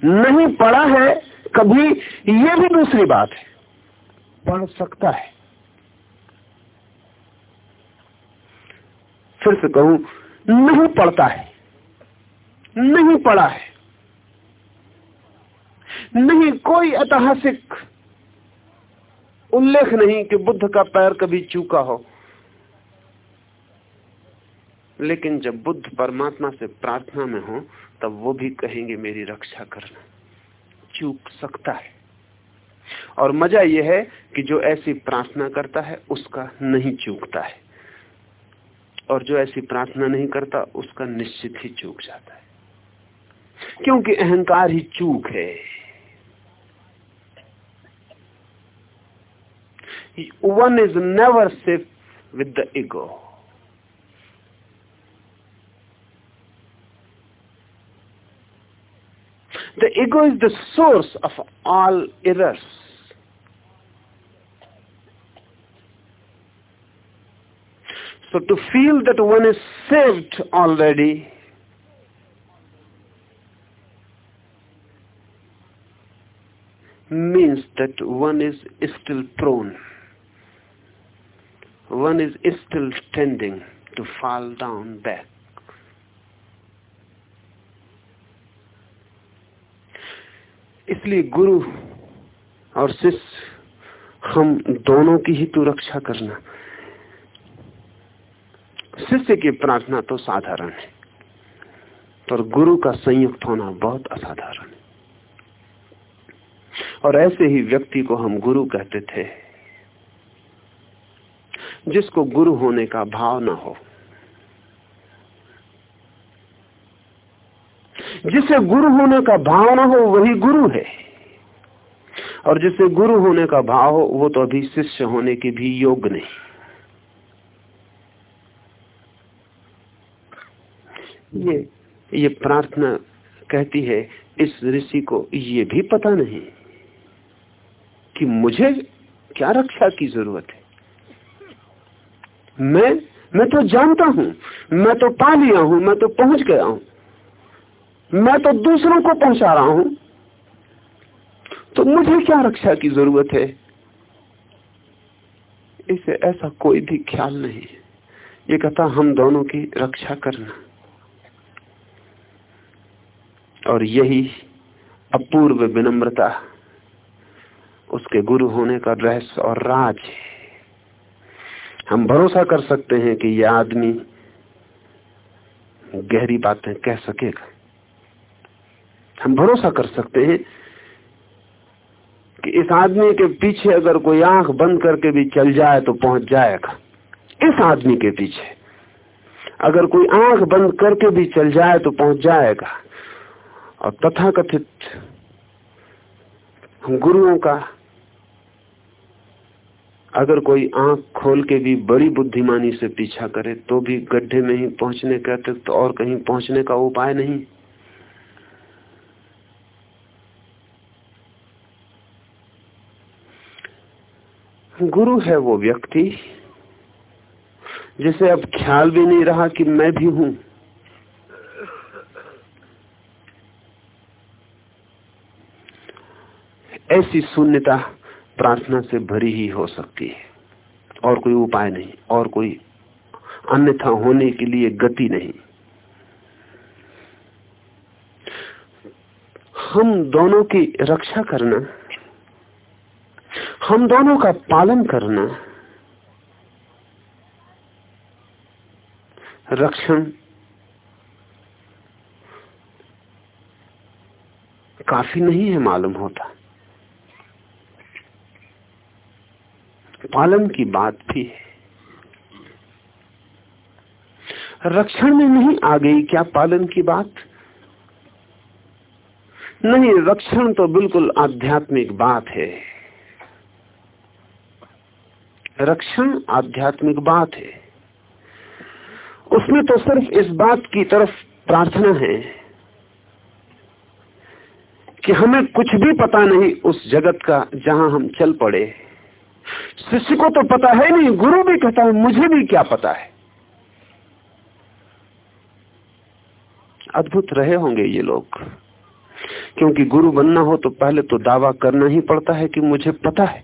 नहीं पड़ा है, कभी ये भी दूसरी बात है। पढ़ सकता है। फिर से कहूँ, नहीं पढ़ता है। नहीं पढ़ा है। नहीं, कोई ऐतिहासिक उल्लेख नहीं कि बुद्ध का पैर कभी चूका हो। लेकिन जब बुद्ध परमात्मा से प्रार्थना में हो, तब वो भी कहेंगे, मेरी रक्षा करना। चूक सकता है। और मज़ा यह है कि जो ऐसी प्रार्थना करता है, उसका नहीं चूकता है। और जो ऐसी प्रार्थना नहीं करता, उसका निश्चित ही चूक जाता है। क्योंकि अहंकार ही चूक है। one is never safe with the ego. The ego is the source of all errors. So to feel that one is saved already means that one is still prone. One is still tending to fall down back. इसलिए गुरु और शिष्य, हम दोनों की ही तो रक्षा करना। शिष्य की प्रार्थना तो साधारण है, पर गुरु का संयुक्त होना बहुत असाधारण है। और ऐसे ही व्यक्ति को हम गुरु कहते थे। जिसको गुरु होने का भाव न हो। जिसे गुरु होने का भाव ना हो, वही गुरु है। और जिसे गुरु होने का भाव हो, वो तो अभी शिष्य होने के भी योग्य नहीं। ये ये प्रार्थना कहती है, इस ऋषि को ये भी पता नहीं कि मुझे क्या रक्षा की ज़रूरत है। मैं मैं तो जानता हूँ, मैं तो पा लिया हूँ, मैं तो पहुँच गया हूँ। मैं तो दूसरों को पहुँचा रहा हूँ। तो मुझे क्या रक्षा की ज़रूरत है? इसे ऐसा कोई भी ख्याल नहीं ये कहता हम दोनों की रक्षा करना। और यही अपूर्व विनम्रता, उसके गुरु होने का रहस्य और राज है। हम भरोसा कर सकते हैं कि यह आदमी गहरी बातें कह सकेगा। हम भरोसा कर सकते हैं कि इस आदमी के पीछे अगर कोई आँख बंद करके भी चल जाए तो पहुँच जाएगा। इस आदमी के पीछे अगर कोई आँख बंद करके भी चल जाए तो पहुँच जाएगा। और तथाकथित गुरुओं का अगर कोई आँख खोल के भी बड़ी बुद्धिमानी से पीछा करे तो भी गड्ढे में ही पहुँचने के अतिरिक्त तो और कहीं पहुँचने का उपाय नहीं। गुरु है वो व्यक्ति, जिसे अब ख्याल भी नहीं रहा कि मैं भी हूँ। ऐसी शून्यता प्रार्थना से भरी ही हो सकती है। और कोई उपाय नहीं, और कोई अन्यथा होने के लिए गति नहीं। हम दोनों की रक्षा करना, हम दोनों का पालन करना, रक्षण काफ़ी नहीं है मालूम होता। पालन की बात भी है रक्षण में नहीं आ गई क्या पालन की बात? नहीं, रक्षण तो बिल्कुल आध्यात्मिक बात है। रक्षण आध्यात्मिक बात है। उसमें तो सिर्फ़ इस बात की तरफ़ प्रार्थना है कि हमें कुछ भी पता नहीं उस जगत का जहाँ हम चल पड़े। शिष्य को तो पता है नहीं, गुरु भी कहता है, मुझे भी क्या पता है? अद्भुत रहे होंगे ये लोग। क्योंकि गुरु बनना हो तो पहले तो दावा करना ही पड़ता है कि मुझे पता है।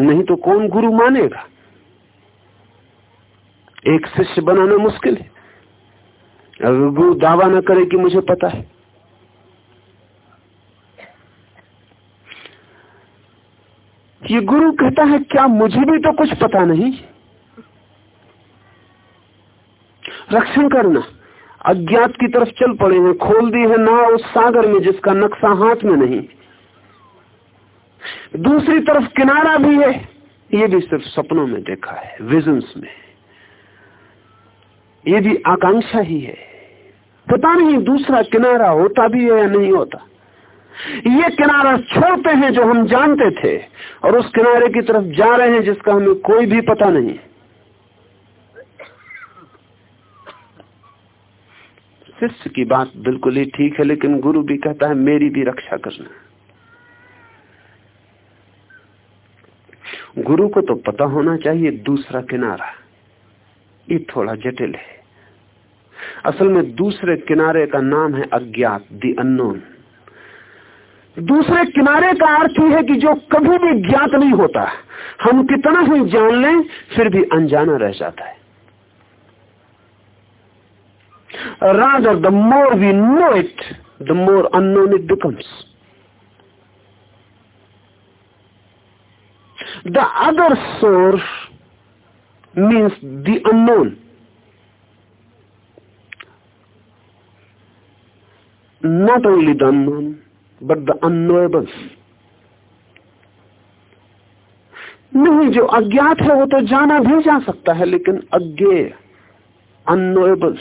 नहीं तो कौन गुरु मानेगा? एक शिष्य बनाना मुश्किल है। अगर गुरु दावा ना करे कि मुझे पता है। ये गुरु कहता है, क्या मुझे भी तो कुछ पता नहीं? रक्षण करना। अज्ञात की तरफ़ चल पड़े हैं, खोल दी है नाव उस सागर में जिसका नक्शा हाथ में नहीं। दूसरी तरफ़ किनारा भी है, ये भी सिर्फ़ सपनों में देखा है विजन्स में। ये भी आकांक्षा ही है। पता नहीं दूसरा किनारा होता भी है या नहीं होता। ये किनारा छोड़ते हैं जो हम जानते थे और उस किनारे की तरफ़ जा रहे हैं जिसका हमें कोई भी पता नहीं। शिष्य की बात बिल्कुल ही ठीक है, लेकिन गुरु भी कहता है, मेरी भी रक्षा करना। गुरु को तो पता होना चाहिए, दूसरा किनारा ये थोड़ा जटिल है। असल में दूसरे किनारे का नाम है अज्ञात, दी अननोन। दूसरे किनारे का अर्थ यह है कि जो कभी भी ज्ञात नहीं होता, हम कितना ही जान लें, फिर भी अनजाना रह जाता है। राज और the more we know it, the more unknown it becomes. The other source means the unknown not only the unknown but the unknowable. नहीं, जो अज्ञात है, वो तो जाना भी जा सकता है, लेकिन अज्ञेय अनोएबल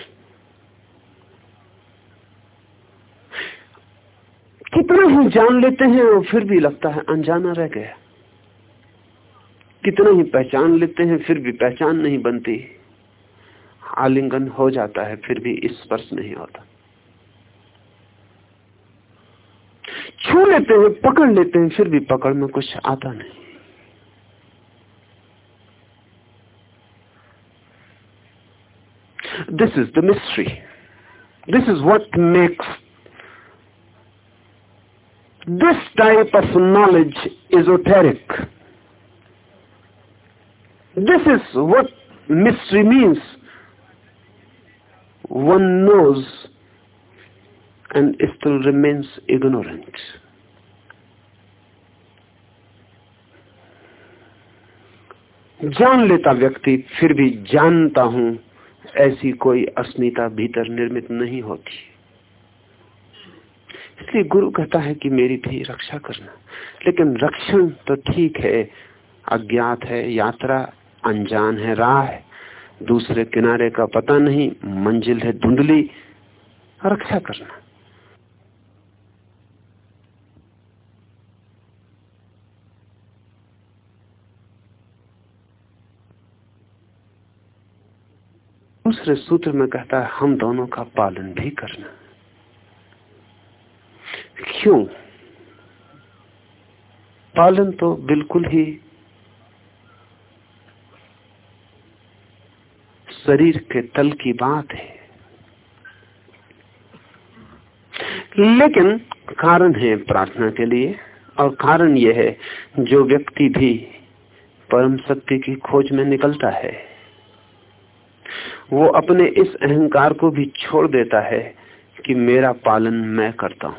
कितना ही जान लेते हैं और फिर भी लगता है, अनजाना रह गया। कितना ही पहचान लेते हैं, फिर भी पहचान नहीं बनती। आलिंगन हो जाता है, फिर भी स्पर्श नहीं होता। छू लेते हैं पकड़ लेते हैं, फिर भी पकड़ में कुछ आता नहीं। This is the mystery this is what makes this type of knowledge is esoteric this is what mystery means one knows and still remains ignorant. जान लेता व्यक्ति, फिर भी जानता हूँ, ऐसी कोई अस्मिता भीतर निर्मित नहीं होती। इसलिए गुरु कहता है कि मेरी भी रक्षा करना। लेकिन रक्षण तो ठीक है, अज्ञात है, यात्रा अनजान है, राह है। दूसरे किनारे का पता नहीं, मंजिल है, धुंधली, रक्षा करना। दूसरे सूत्र में कहता है, हम दोनों का पालन भी करना। क्यों? पालन तो बिल्कुल ही शरीर के तल की बात है। लेकिन कारण है प्रार्थना के लिए, और कारण यह है, जो व्यक्ति भी परम सत्य की खोज में निकलता है वो अपने इस अहंकार को भी छोड़ देता है कि मेरा पालन मैं करता हूँ।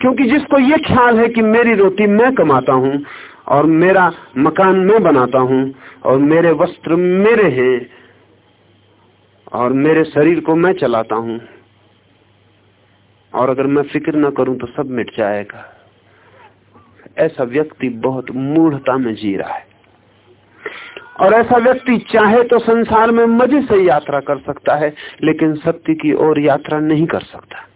क्योंकि जिसको ये ख्याल है कि मेरी रोटी मैं कमाता हूँ और मेरा मकान मैं बनाता हूँ और मेरे वस्त्र मेरे हैं और मेरे शरीर को मैं चलाता हूँ और अगर मैं फ़िक्र ना करूँ तो सब मिट जाएगा। ऐसा व्यक्ति बहुत मूढ़ता में जी रहा है। और ऐसा व्यक्ति चाहे तो संसार में मज़े से यात्रा कर सकता है लेकिन सत्य की ओर यात्रा नहीं कर सकता।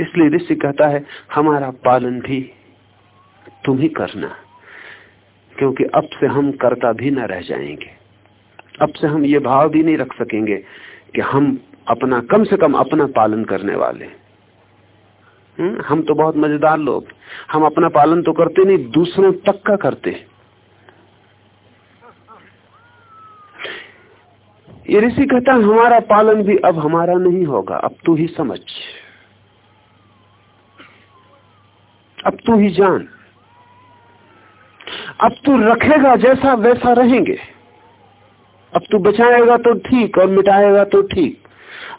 इसलिए ऋषि कहता है हमारा पालन भी तुम ही करना क्योंकि अब से हम करता भी न रह जाएँगे। अब से हम ये भाव भी नहीं रख सकेंगे कि हम अपना कम से कम अपना पालन करने वाले। हम्म, हम तो बहुत मज़ेदार लोग। हम अपना पालन तो करते नहीं दूसरों तक का करते। ये ऋषि कहता हमारा पालन भी अब हमारा नहीं होगा। अब तू ही समझ। अब तू ही जान। अब तू रखेगा जैसा वैसा रहेंगे। अब तू बचाएगा तो ठीक और मिटाएगा तो ठीक।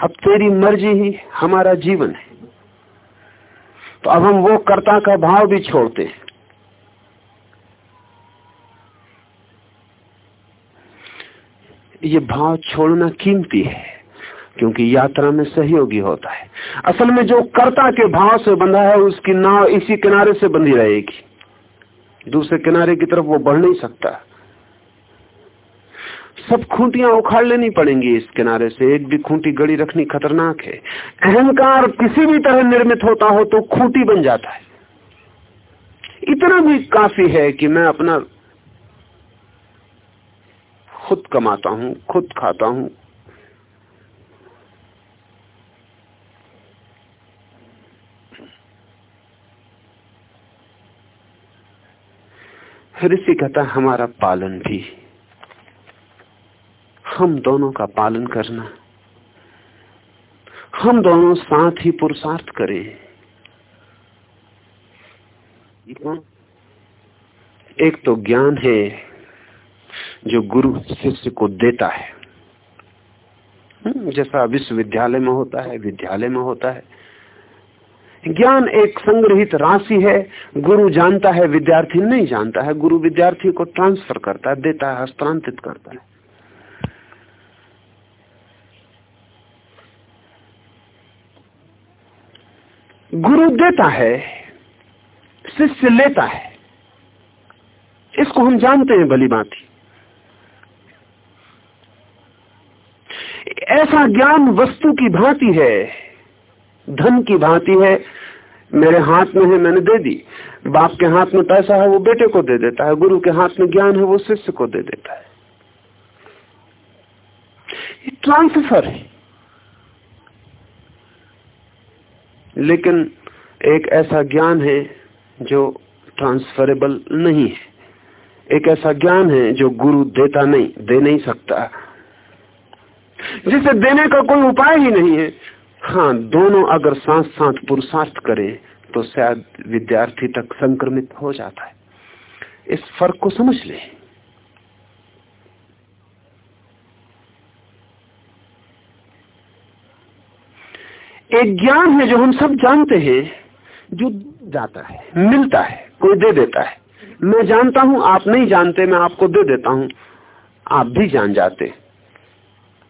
अब तेरी मर्ज़ी ही हमारा जीवन है। तो अब हम वो कर्ता का भाव भी छोड़ते हैं। ये भाव छोड़ना कीमती है, क्योंकि यात्रा में सहयोगी होता है। असल में जो कर्ता के भाव से बंधा है, उसकी नाव इसी किनारे से बंधी रहेगी। दूसरे किनारे की तरफ़ वो बढ़ नहीं सकता। सब खूंटियाँ उखाड़ लेनी पड़ेंगी इस किनारे से। एक भी खूंटी गड़ी रखनी खतरनाक है। अहंकार किसी भी तरह निर्मित होता हो तो खूंटी बन जाता है। इतना भी काफ़ी है कि मैं अपना खुद कमाता हूँ, खुद खाता हूँ। ऋषि कहता हमारा पालन भी। हम दोनों का पालन करना। हम दोनों साथ ही पुरुषार्थ करें। एक तो ज्ञान है जो गुरु शिष्य को देता है। हम्म, जैसा विश्वविद्यालय में होता है विद्यालय में होता है। ज्ञान एक संग्रहित राशि है। गुरु जानता है विद्यार्थी नहीं जानता है। गुरु विद्यार्थी को ट्रांसफ़र करता है देता है हस्तांतरित करता है। गुरु देता है शिष्य लेता है। इसको हम जानते हैं भली बात ऐसा ज्ञान वस्तु की भांति है, धन की भांति है, मेरे हाथ में है, मैंने दे दी। बाप के हाथ में पैसा है, वो बेटे को दे देता है। गुरु के हाथ में ज्ञान है, वो शिष्य को दे देता है। ये ट्रांसफ़र है। लेकिन एक ऐसा ज्ञान है जो ट्रांसफरेबल नहीं है। एक ऐसा ज्ञान है जो गुरु देता नहीं, दे नहीं सकता। जिसे देने का कोई उपाय ही नहीं है। हाँ दोनों अगर साथ साथ पुरुषार्थ करें तो शायद विद्यार्थी तक संक्रमित हो जाता है। इस फ़र्क को समझ ले। एक ज्ञान है जो हम सब जानते हैं, जो जाता है, मिलता है, कोई दे देता है। मैं जानता हूँ, आप नहीं जानते, मैं आपको दे देता हूँ। आप भी जान जाते।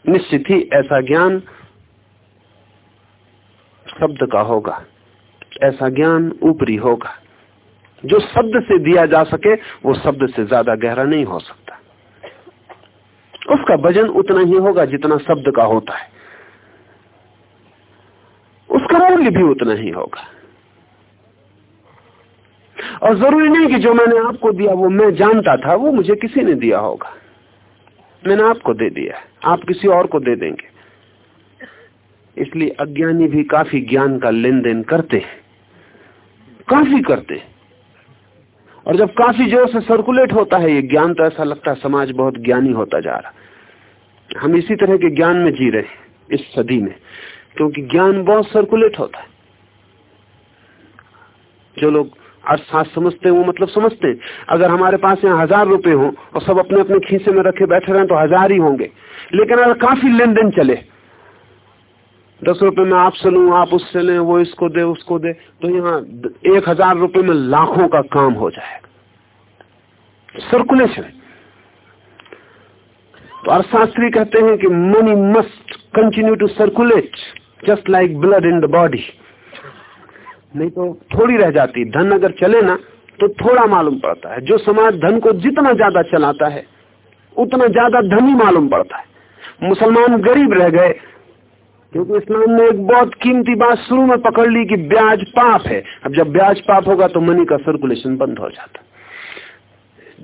निश्चित ही ऐसा ज्ञान शब्द का होगा, ऐसा ज्ञान ऊपरी होगा। जो शब्द से दिया जा सके, वो शब्द से ज़्यादा गहरा नहीं हो सकता। उसका वज़न उतना ही होगा जितना शब्द का होता है। उसका मूल्य भी उतना ही होगा। और ज़रूरी नहीं कि जो मैंने आपको दिया वो मैं जानता था, वो मुझे किसी ने दिया होगा। मैंने आपको दे दिया आप किसी और को दे देंगे। इसलिए अज्ञानी भी काफ़ी ज्ञान का लेन देन करते हैं। काफ़ी करते हैं। और जब काफ़ी ज़ोर से सर्कुलेट होता है, ये ज्ञान तो ऐसा लगता है समाज बहुत ज्ञानी होता जा रहा हम इसी तरह के ज्ञान में जी रहे हैं, इस सदी में। क्योंकि ज्ञान बहुत सर्कुलेट होता है। जो लोग अर्थशास्त्र समझते हैं, वो मतलब समझते हैं। अगर हमारे पास यहाँ हज़ार रुपए हो और सब अपने अपने खीसे में रखे बैठे रहे तो हज़ार ही होंगे। लेकिन अगर काफ़ी लेन देन चले, दस रुपए में आपसे लू, आप उससे लें, वो इसको दे, उसको दे तो यहाँ एक हज़ार रुपए में लाखों का काम हो जाएगा सर्कुलेशन तो अर्थशास्त्री कहते हैं कि money must continue to circulate just like blood in the body नहीं तो थोड़ी रह जाती। धन अगर चले ना तो थोड़ा मालूम पड़ता है। जो समाज धन को जितना ज़्यादा चलाता है, उतना ज़्यादा धनी मालूम पड़ता है। मुसलमान गरीब रह गए, क्योंकि इस्लाम ने एक बहुत कीमती बात शुरू में पकड़ ली कि ब्याज पाप है। अब जब ब्याज पाप होगा तो मनी का सर्कुलेशन बंद हो जाता।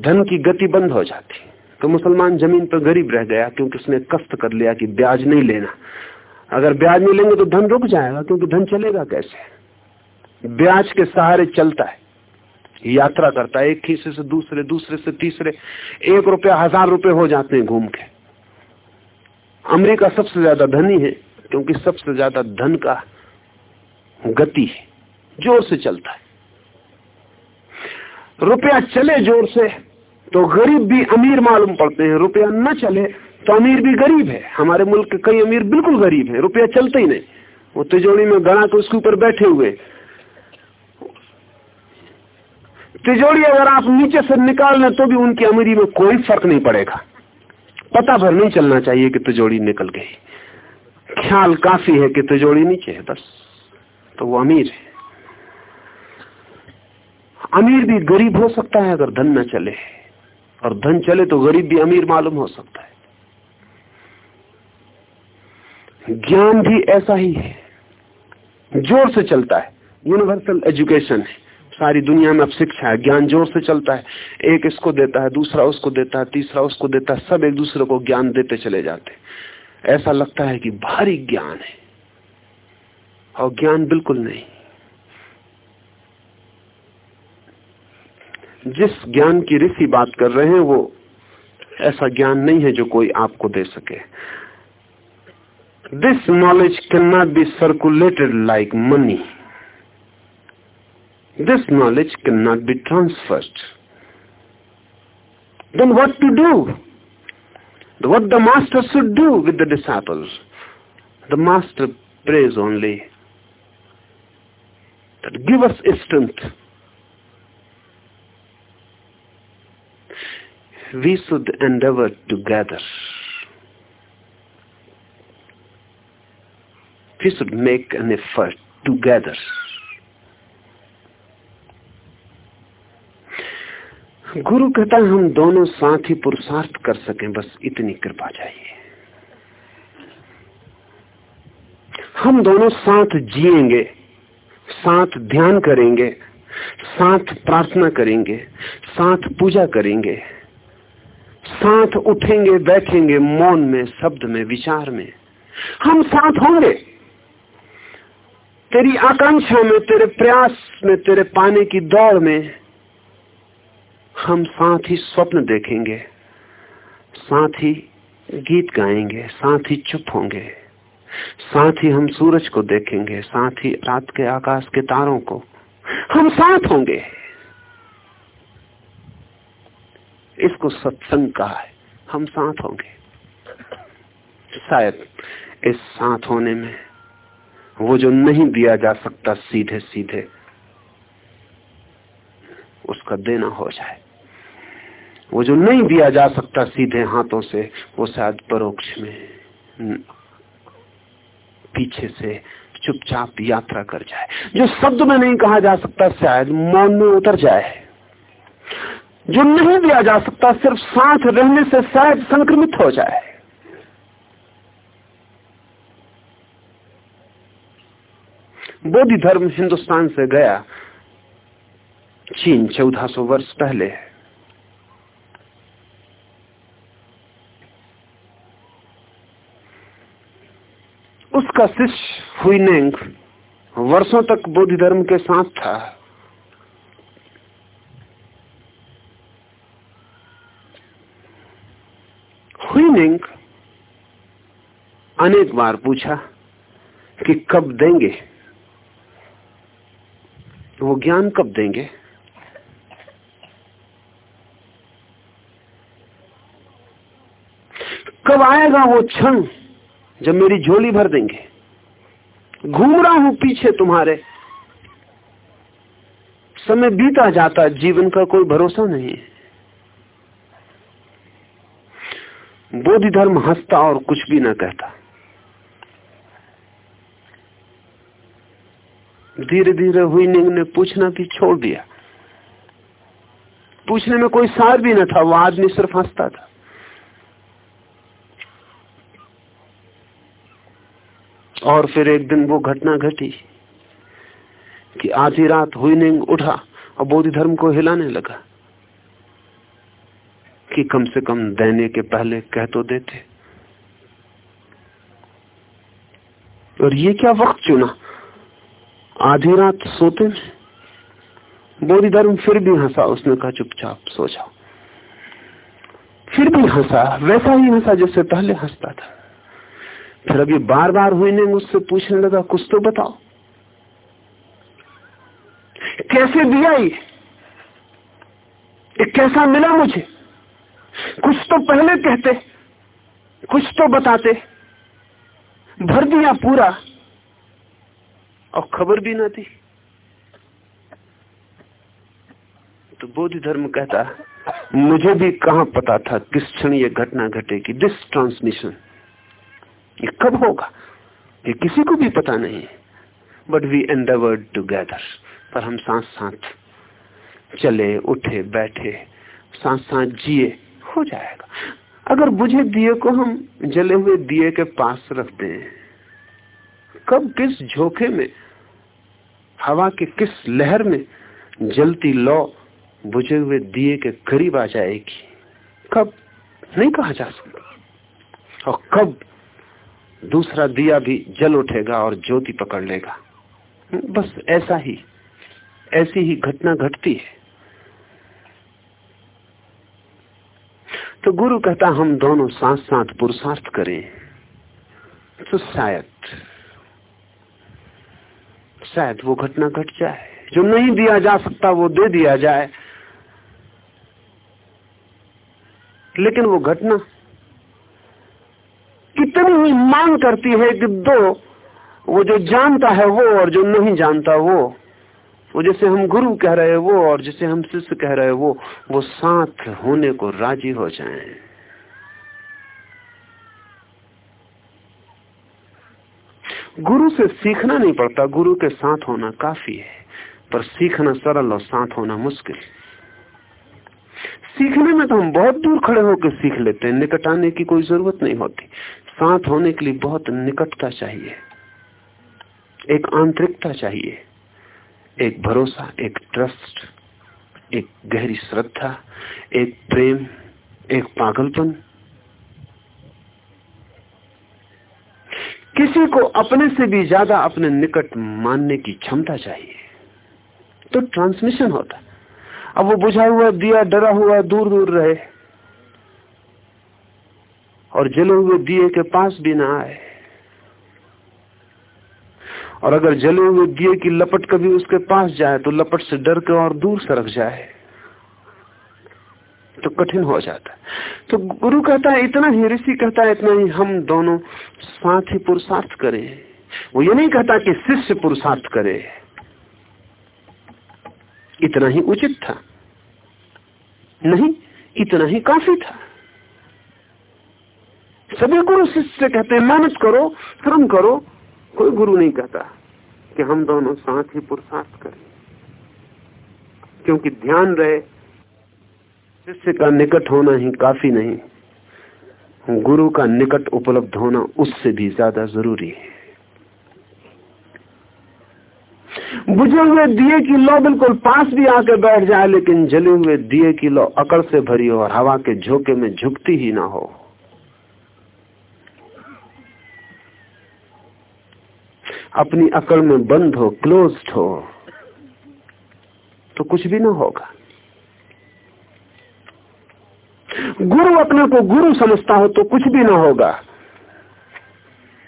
धन की गति बंद हो जाती। तो मुसलमान ज़मीन पर गरीब रह गया, क्योंकि उसने कष्ट कर लिया कि ब्याज नहीं लेना। अगर ब्याज नहीं लेंगे तो धन रुक जाएगा, क्योंकि धन चलेगा कैसे? ब्याज के सहारे चलता है, यात्रा करता है, एक खीसे से दूसरे दूसरे से तीसरे, एक रुपया हज़ार रुपए हो जाते हैं घूम के। अमेरिका सबसे ज़्यादा धनी है, क्योंकि सबसे ज़्यादा धन का गति है, ज़ोर से चलता है। रुपया चले ज़ोर से तो गरीब भी अमीर मालूम पड़ते हैं, रुपया न चले तो अमीर भी गरीब है। हमारे मुल्क के कई अमीर बिल्कुल गरीब है, रुपया चलते ही नहीं। वो तिजोड़ी में गड़ा तो उसके ऊपर बैठे हुए तिजोरी अगर आप नीचे से निकाल लें तो भी उनकी अमीरी में कोई फ़र्क नहीं पड़ेगा। पता भर नहीं चलना चाहिए कि तिजोरी निकल गई। ख्याल काफ़ी है कि तिजोरी नीचे है, बस। तो वो अमीर है। अमीर भी गरीब हो सकता है अगर धन न चले। और धन चले तो गरीब भी अमीर मालूम हो सकता है। ज्ञान भी ऐसा ही है। ज़ोर से चलता है। यूनिवर्सल एजुकेशन है। सारी दुनिया में अब शिक्षा है, ज्ञान ज़ोर से चलता है। एक इसको देता है, दूसरा उसको देता है, तीसरा उसको देता है, सब एक दूसरे को ज्ञान देते चले जाते ऐसा लगता है कि भारी ज्ञान है। और ज्ञान बिल्कुल नहीं। जिस ज्ञान की ऋषि बात कर रहे हैं, वो ऐसा ज्ञान नहीं है जो कोई आपको दे सके। This knowledge can not be circulated like money This knowledge cannot be transferred. Then what to do? What the master should do with the disciples? The master prays only that give us strength. We should endeavor together. We should make an effort together. गुरु कहता है, हम दोनों साथ ही पुरुषार्थ कर सकें, बस इतनी कृपा चाहिए। हम दोनों साथ जिएँगे, साथ ध्यान करेंगे, साथ प्रार्थना करेंगे, साथ पूजा करेंगे, साथ उठेंगे, बैठेंगे मौन में, शब्द में, विचार में। हम साथ होंगे। तेरी आकांक्षा में, तेरे प्रयास में, तेरे पाने की दौड़ में हम साथ ही स्वप्न देखेंगे, साथ ही गीत गाएँगे, साथ ही चुप होंगे, साथ ही हम सूरज को देखेंगे, साथ ही रात के आकाश के तारों को हम साथ होंगे। इसको सत्संग कहा है, हम साथ होंगे। शायद इस साथ होने में वो जो नहीं दिया जा सकता सीधे सीधे उसका देना हो जाए। वो जो नहीं दिया जा सकता सीधे हाथों से, वो शायद परोक्ष में पीछे से चुपचाप यात्रा कर जाए। जो शब्द में नहीं कहा जा सकता, शायद मौन में उतर जाए। जो नहीं दिया जा सकता, सिर्फ़ साथ रहने से शायद संक्रमित हो जाए। बोधि धर्म हिंदुस्तान से गया चीन चौदह सौ वर्ष पहले। है उसका शिष्य हुई नेंग वर्षों तक बोधि धर्म के साथ था। हुई नेंग अनेक बार पूछा कि कब देंगे? वो ज्ञान कब देंगे? कब आएगा वो क्षण जब मेरी झोली भर देंगे? घूम रहा हूँ पीछे तुम्हारे। समय बीता जाता, जीवन का कोई भरोसा नहीं है। बोधि धर्म हंसता और कुछ भी ना कहता। धीरे धीरे हुई निंग ने पूछना भी छोड़ दिया। पूछने में कोई सार भी न था, वो आदमी सिर्फ़ हंसता था। और फिर एक दिन वो घटना घटी कि आधी रात हुई निंग उठा और बोधि धर्म को हिलाने लगा कि कम से कम देने के पहले कह तो देते। और ये क्या वक्त चुना? आधी रात सोते में बोधि धर्म फिर भी हंसा, उसने कहा, चुपचाप सो जाओ। फिर भी हंसा, वैसा ही हंसा जैसे पहले हंसता था। फिर अभी बार बार हुई ने मुझसे पूछने लगा, कुछ तो बताओ। कैसे दिया ये? कैसा मिला मुझे? कुछ तो पहले कहते, कुछ तो बताते। भर दिया पूरा, और खबर भी ना थी तो बोध धर्म कहता, मुझे भी कहा पता था किस क्षण ये घटना घटेगी? दिस ट्रांसमिशन ये कब होगा ये किसी को भी पता नहीं बट वी एंडेवर्ड टूगेदर पर हम साथ साथ चले, उठे, बैठे साथ साथ जिए, हो जाएगा। अगर बुझे दिए को हम जले हुए दिए के पास रख दें, कब किस झोंके में, हवा के किस लहर में जलती लौ बुझे हुए दिए के करीब आ जाएगी, कब? नहीं कहा जा सकता। और कब दूसरा दिया भी जल उठेगा और ज्योति पकड़ लेगा। बस ऐसा ही, ऐसी ही घटना घटती है। तो गुरु कहता, हम दोनों साथ साथ पुरुषार्थ करें। तो शायद शायद वो घटना घट जाए। जो नहीं दिया जा सकता, वो दे दिया जाए। लेकिन वो घटना कितनी ही मांग करती है कि दो, वो जो जानता है वो और जो नहीं जानता वो वो जैसे हम गुरु कह रहे वो और जैसे हम शिष्य कह रहे वो वो साथ होने को राज़ी हो जाएँ। गुरु से सीखना नहीं पड़ता, गुरु के साथ होना काफ़ी है, पर सीखना सरल और साथ होना मुश्किल। सीखने में तो हम बहुत दूर खड़े होकर सीख लेते हैं निकट आने की कोई ज़रूरत नहीं होती। साथ होने के लिए बहुत निकटता चाहिए। एक आंतरिकता चाहिए। एक भरोसा, एक ट्रस्ट एक गहरी श्रद्धा, एक प्रेम, एक पागलपन। किसी को अपने से भी ज़्यादा अपने निकट मानने की क्षमता चाहिए। तो ट्रांसमिशन होता। अब वो बुझा हुआ, दिया, डरा हुआ दूर दूर रहे। और जले हुए दिए के पास भी ना आए। और अगर जले हुए दिए की लपट कभी उसके पास जाए तो लपट से डर के और दूर सरक जाए तो कठिन हो जाता है। तो गुरु कहता है, इतना ही, ऋषि कहता है, इतना ही, हम दोनों साथ ही पुरुषार्थ करें। वो ये नहीं कहता कि शिष्य पुरुषार्थ करे। इतना ही उचित था। नहीं, इतना ही काफ़ी था। सभी गुरु शिष्य कहते हैं मेहनत करो, श्रम करो, कोई गुरु नहीं कहता कि हम दोनों साथ ही पुरुषार्थ करें। क्योंकि ध्यान रहे, शिष्य का निकट होना ही काफ़ी नहीं, गुरु का निकट उपलब्ध होना उससे भी ज़्यादा ज़रूरी है। बुझे हुए दिए की लो बिल्कुल पास भी आके बैठ जाए, लेकिन जले हुए दिए की लो अकड़ से भरी हो और हवा के झोंके में झुकती ही ना हो। अपनी अकल में बंद हो क्लोज्ड हो तो कुछ भी ना होगा। गुरु अपने को गुरु समझता हो तो कुछ भी ना होगा,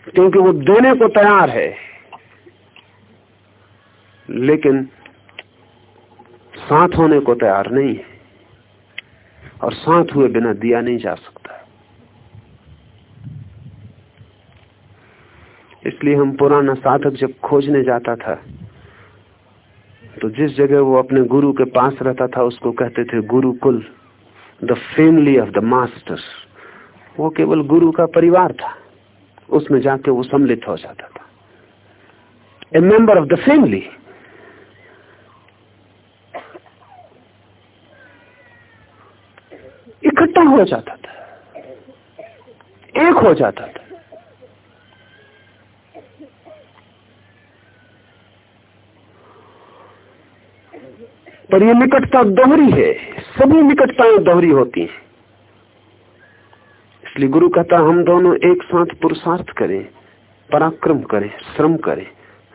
क्योंकि वो देने को तैयार है। लेकिन साथ होने को तैयार नहीं है, और साथ हुए बिना दिया नहीं जा सकता। इसलिए हम पुराना साधक जब खोजने जाता था तो जिस जगह वो अपने गुरु के पास रहता था, उसको कहते थे gurukul the family of the master वो केवल गुरु का परिवार था। उसमें जाके वो सम्मिलित हो जाता था। A member of the family इकट्ठा हो जाता था। एक हो जाता था। पर ये निकटता दोहरी है। सभी निकटताएँ दोहरी होती हैं। इसलिए गुरु कहता हम दोनों एक साथ पुरुषार्थ करें, पराक्रम करें, श्रम करें,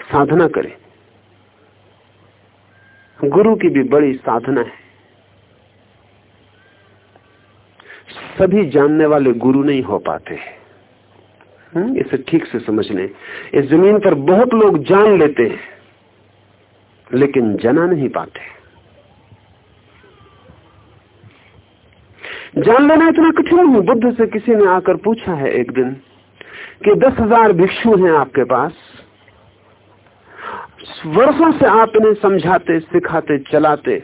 साधना करें। गुरु की भी बड़ी साधना है। सभी जानने वाले गुरु नहीं हो पाते हैं। इसे ठीक से समझ लें। इस ज़मीन पर बहुत लोग जान लेते हैं, लेकिन जना नहीं पाते। जान लेना इतना कठिन नहीं बुद्ध से किसी ने आकर पूछा है एक दिन कि दस हज़ार भिक्षु हैं आपके पास। वर्षों से आप इन्हें समझाते, सिखाते, चलाते।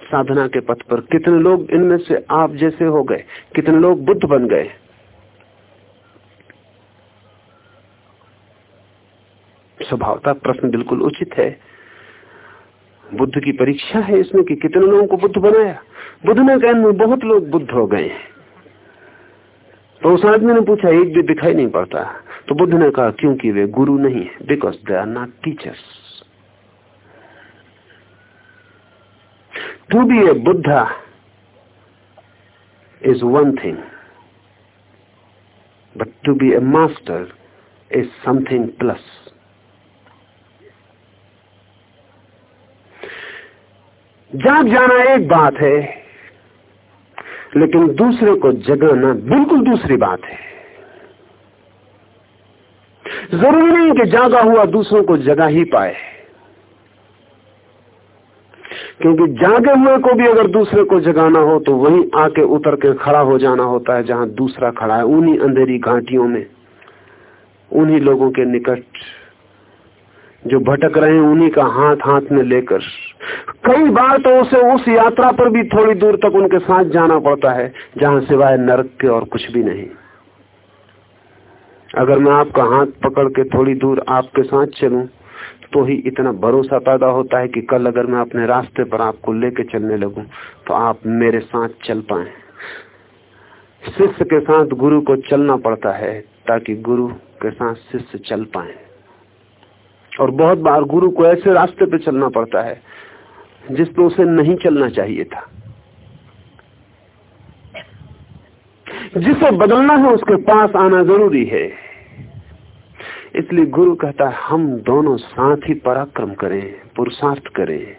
साधना के पथ पर कितने लोग इनमें से आप जैसे हो गए, कितने लोग बुद्ध बन गए। स्वभावता प्रश्न बिल्कुल उचित है। बुद्ध की परीक्षा है इसमें कि कितने लोगों को बुद्ध बनाया? बुद्ध ने कहा बहुत लोग बुद्ध हो गए हैं। तो उस आदमी ने पूछा, एक भी दिखाई नहीं पड़ता। तो बुद्ध ने कहा, क्योंकि वे गुरु नहीं है because they are not teachers to be a Buddha is one thing but to be a master is something plus जाग जाना एक बात है, लेकिन दूसरे को जगाना बिल्कुल दूसरी बात है। ज़रूरी नहीं कि जागा हुआ दूसरों को जगा ही पाए, क्योंकि जागे हुए को भी अगर दूसरे को जगाना हो तो वहीं आके उतर के खड़ा हो जाना होता है, जहाँ दूसरा खड़ा है, उन्हीं अंधेरी घाटियों में, उन्हीं लोगों के निकट जो भटक रहे हैं, उन्हीं का हाथ हाथ में लेकर कई बार तो उसे उस यात्रा पर भी थोड़ी दूर तक उनके साथ जाना पड़ता है, जहाँ सिवाय नरक के और कुछ भी नहीं। अगर मैं आपका हाथ पकड़ के थोड़ी दूर आपके साथ चलूँ तो ही इतना भरोसा पैदा होता है कि कल अगर मैं अपने रास्ते पर आपको लेके चलने लगूं तो आप मेरे साथ चल पाए। शिष्य के साथ गुरु को चलना पड़ता है, ताकि गुरु के साथ शिष्य चल पाए। और बहुत बार गुरु को ऐसे रास्ते पे चलना पड़ता है जिस पे उसे नहीं चलना चाहिए था। जिसे बदलना है, उसके पास आना ज़रूरी है। इसलिए गुरु कहता है, हम दोनों साथ ही पराक्रम करें, पुरुषार्थ करें।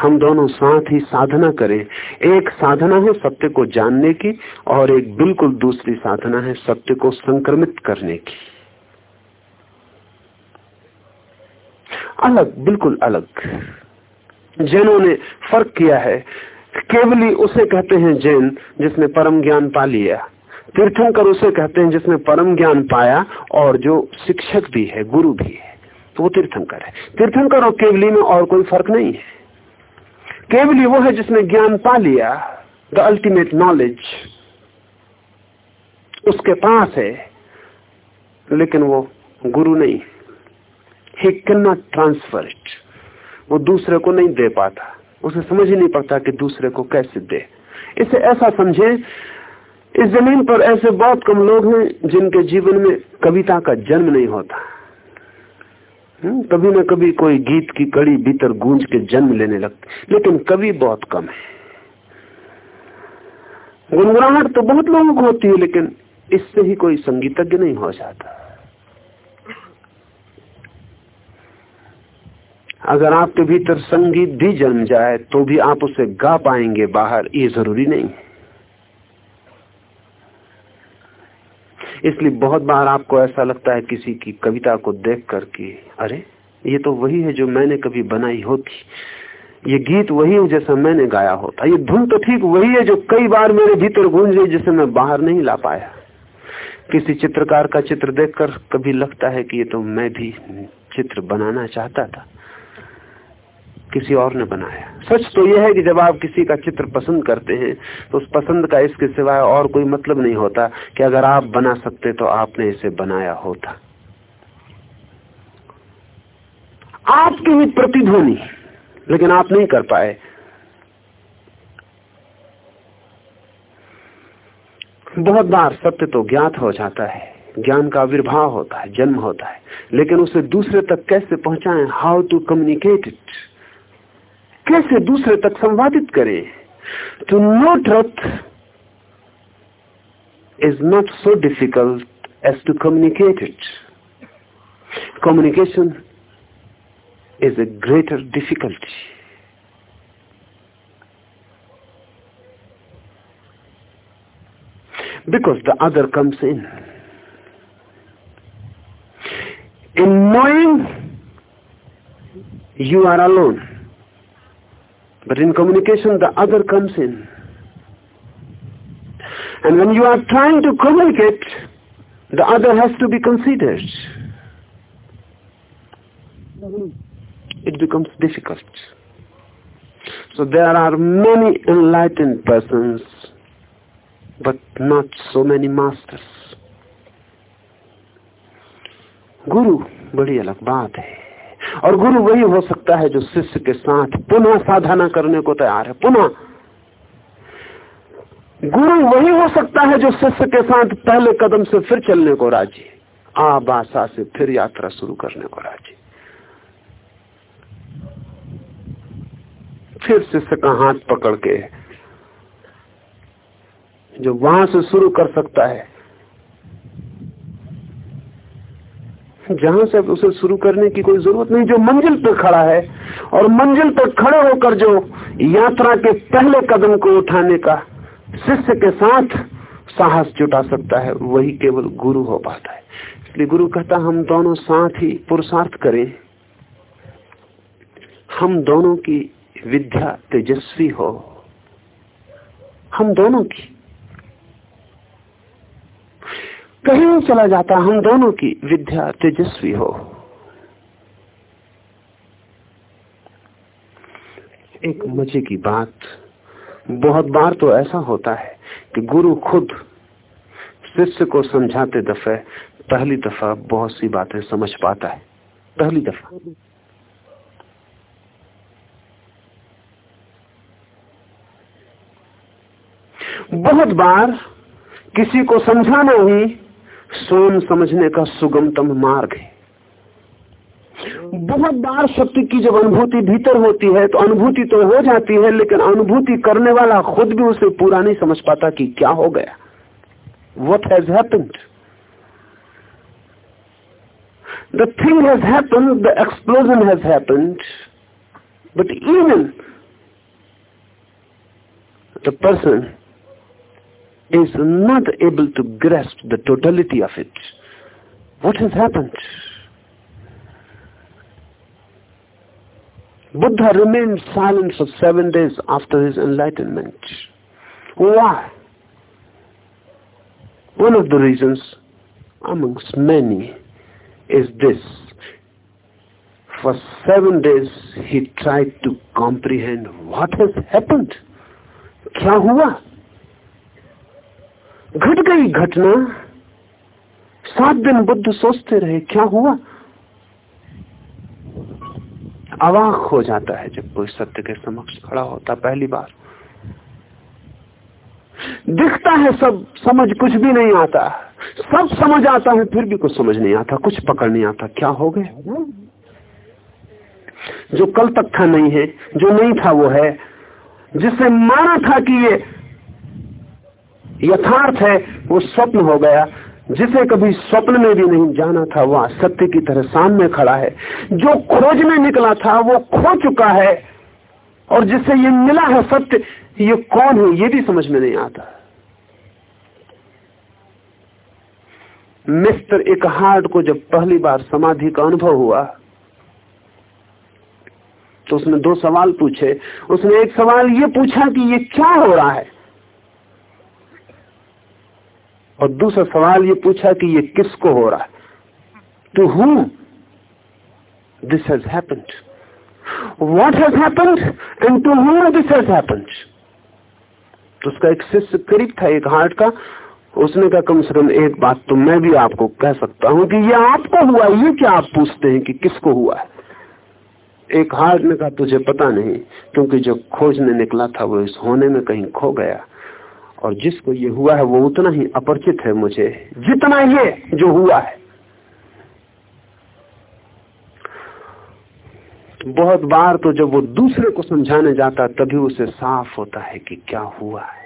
हम दोनों साथ ही साधना करें। एक साधना है सत्य को जानने की, और एक बिल्कुल दूसरी साधना है सत्य को संक्रमित करने की। अलग, बिल्कुल अलग। जैनों ने फ़र्क किया है। केवली उसे कहते हैं जैन, जिसने परम ज्ञान पा लिया। तीर्थंकर उसे कहते हैं जिसने परम ज्ञान पाया और जो शिक्षक भी है, गुरु भी है। तो वो तीर्थंकर है। तीर्थंकर और केवली में और कोई फ़र्क नहीं है। केवली वो है जिसने ज्ञान पा लिया। द अल्टीमेट नॉलेज उसके पास है, लेकिन वो गुरु नहीं। He can not transfer it वो दूसरे को नहीं दे पाता। उसे समझ ही नहीं पड़ता कि दूसरे को कैसे दे। इसे ऐसा समझे इस ज़मीन पर ऐसे बहुत कम लोग हैं जिनके जीवन में कविता का जन्म नहीं होता। हम्म, कभी न कभी कोई गीत की कड़ी भीतर गूंज के जन्म लेने लगती लेकिन कवि बहुत कम है। गुनगुनाहट तो बहुत लोगों को होती है लेकिन इससे ही कोई संगीतज्ञ नहीं हो जाता। अगर आपके भीतर संगीत भी जन्म जाए तो भी आप उसे गा पाएँगे, बाहर ये ज़रूरी नहीं। इसलिए बहुत बार आपको ऐसा लगता है किसी की कविता को देख कर कि, अरे, ये तो वही है जो मैंने कभी बनाई होती। ये गीत वही है जैसा मैंने गाया होता। ये धुन तो ठीक वही है जो कई बार मेरे भीतर गूंज गई जिसे मैं बाहर नहीं ला पाया। किसी चित्रकार का चित्र देखकर कभी लगता है कि ये तो मैं भी चित्र बनाना चाहता था। किसी और ने बनाया। सच तो यह है कि जब आप किसी का चित्र पसंद करते हैं तो उस पसंद का इसके सिवाय और कोई मतलब नहीं होता कि अगर आप बना सकते तो आपने इसे बनाया होता। आपकी ही प्रतिध्वनि, लेकिन आप नहीं कर पाए। बहुत बार सत्य तो ज्ञात हो जाता है, ज्ञान का आविर्भाव होता है, जन्म होता है, लेकिन उसे दूसरे तक कैसे पहुंचाएँ? हाउ टू कम्युनिकेट इट कैसे दूसरे तक संवादित करें to know truth is not so difficult as to communicate it communication is a greater difficulty because the other comes in. In knowing, you are alone. But in communication, the other comes in. And when you are trying to communicate, the other has to be considered. It becomes difficult. So there are many enlightened persons but not so many masters. गुरु बड़ी अलग बात है और गुरु वही हो सकता है जो शिष्य के साथ पुनः साधना करने को तैयार है, पुनः। गुरु वही हो सकता है जो शिष्य के साथ पहले कदम से फिर चलने को राज़ी आबासा से फिर यात्रा शुरू करने को राज़ी फिर शिष्य का हाथ पकड़ के, जो वहाँ से शुरू कर सकता है जहाँ से उसे शुरू करने की कोई ज़रूरत नहीं, जो मंजिल पर खड़ा है और मंजिल पर खड़े होकर जो यात्रा के पहले कदम को उठाने का शिष्य के साथ साहस जुटा सकता है, वही केवल गुरु हो पाता है। इसलिए गुरु कहता, हम दोनों साथ ही पुरुषार्थ करें। हम दोनों की विद्या तेजस्वी हो। हम दोनों की कहीं चला जाता हम दोनों की विद्या तेजस्वी हो। एक मज़े की बात। बहुत बार तो ऐसा होता है कि गुरु खुद शिष्य को समझाते दफे पहली दफ़ा बहुत सी बातें समझ पाता है। पहली दफ़ा। बहुत बार किसी को समझाना ही स्वयं समझने का सुगमतम मार्ग है। बहुत बार शक्ति की जब अनुभूति भीतर होती है तो अनुभूति तो हो जाती है, लेकिन अनुभूति करने वाला खुद भी उसे पूरा नहीं समझ पाता कि क्या हो गया। What has happened the thing has happened the explosion has happened but even the person is not able to grasp the totality of it. What has happened? Buddha remained silent for seven days after his enlightenment. Why? One of the reasons, amongst many, is this. For seven days he tried to comprehend what has happened. क्या हुआ घट गई घटना। सात दिन बुद्ध सोचते रहे, क्या हुआ? अवाक हो जाता है जब कोई सत्य के समक्ष खड़ा होता पहली बार। दिखता है सब, समझ कुछ भी नहीं आता। सब समझ आता है, फिर भी कुछ समझ नहीं आता, कुछ पकड़ नहीं आता। क्या हो गए जो कल तक था नहीं है, जो नहीं था वो है। जिससे माना था कि ये यथार्थ है, वो स्वप्न हो गया। जिसे कभी स्वप्न में भी नहीं जाना था, वह सत्य की तरह सामने खड़ा है। जो खोजने निकला था, वो खो चुका है। और जिससे ये मिला है सत्य, ये कौन है, ये भी समझ में नहीं आता। मिस्टर इकहार्ड को जब पहली बार समाधि का अनुभव हुआ तो उसने दो सवाल पूछे। उसने एक सवाल ये पूछा कि ये क्या हो रहा है? और दूसरा सवाल ये पूछा कि ये किसको हो रहा है? To whom this has happened what has happened and to whom this has happened तो उसका एक शिष्य करीब था, एक हार्ट का। उसने कहा, कम से कम एक बात तो मैं भी आपको कह सकता हूँ कि ये आपको हुआ, ये क्या आप पूछते हैं कि किसको हुआ है? एक हार्ट ने कहा, तुझे पता नहीं, क्योंकि जो खोजने निकला था वो इस होने में कहीं खो गया। और जिसको ये हुआ है वो उतना ही अपरिचित है मुझे, जितना ये जो हुआ है। बहुत बार तो जब वो दूसरे को समझाने जाता तभी उसे साफ़ होता है कि क्या हुआ है।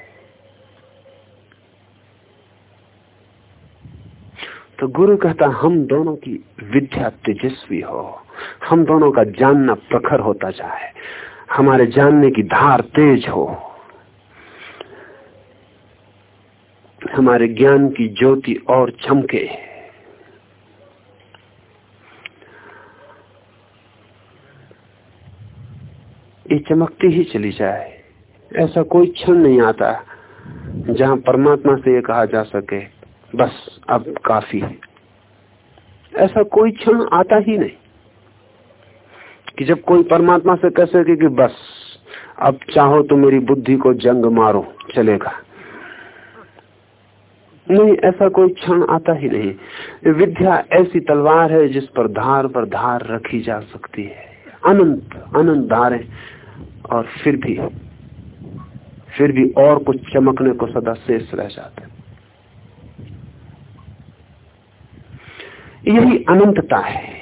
तो गुरु कहता, हम दोनों की विद्या तेजस्वी हो। हम दोनों का जानना प्रखर होता जाए। हमारे जानने की धार तेज हो। हमारे ज्ञान की ज्योति और चमके। ये चमकती ही चली जाए। ऐसा कोई क्षण नहीं आता जहाँ परमात्मा से ये कहा जा सके, बस, अब काफ़ी है। ऐसा कोई क्षण आता ही नहीं कि जब कोई परमात्मा से कह सके कि, बस, अब चाहो तो मेरी बुद्धि को जंग मारो, चलेगा। नहीं, ऐसा कोई क्षण आता ही नहीं। विद्या ऐसी तलवार है जिस पर धार पर धार रखी जा सकती है। अनंत अनंत धारें। और फिर भी फिर भी और कुछ चमकने को सदा शेष रह जाता है। यही अनंतता है।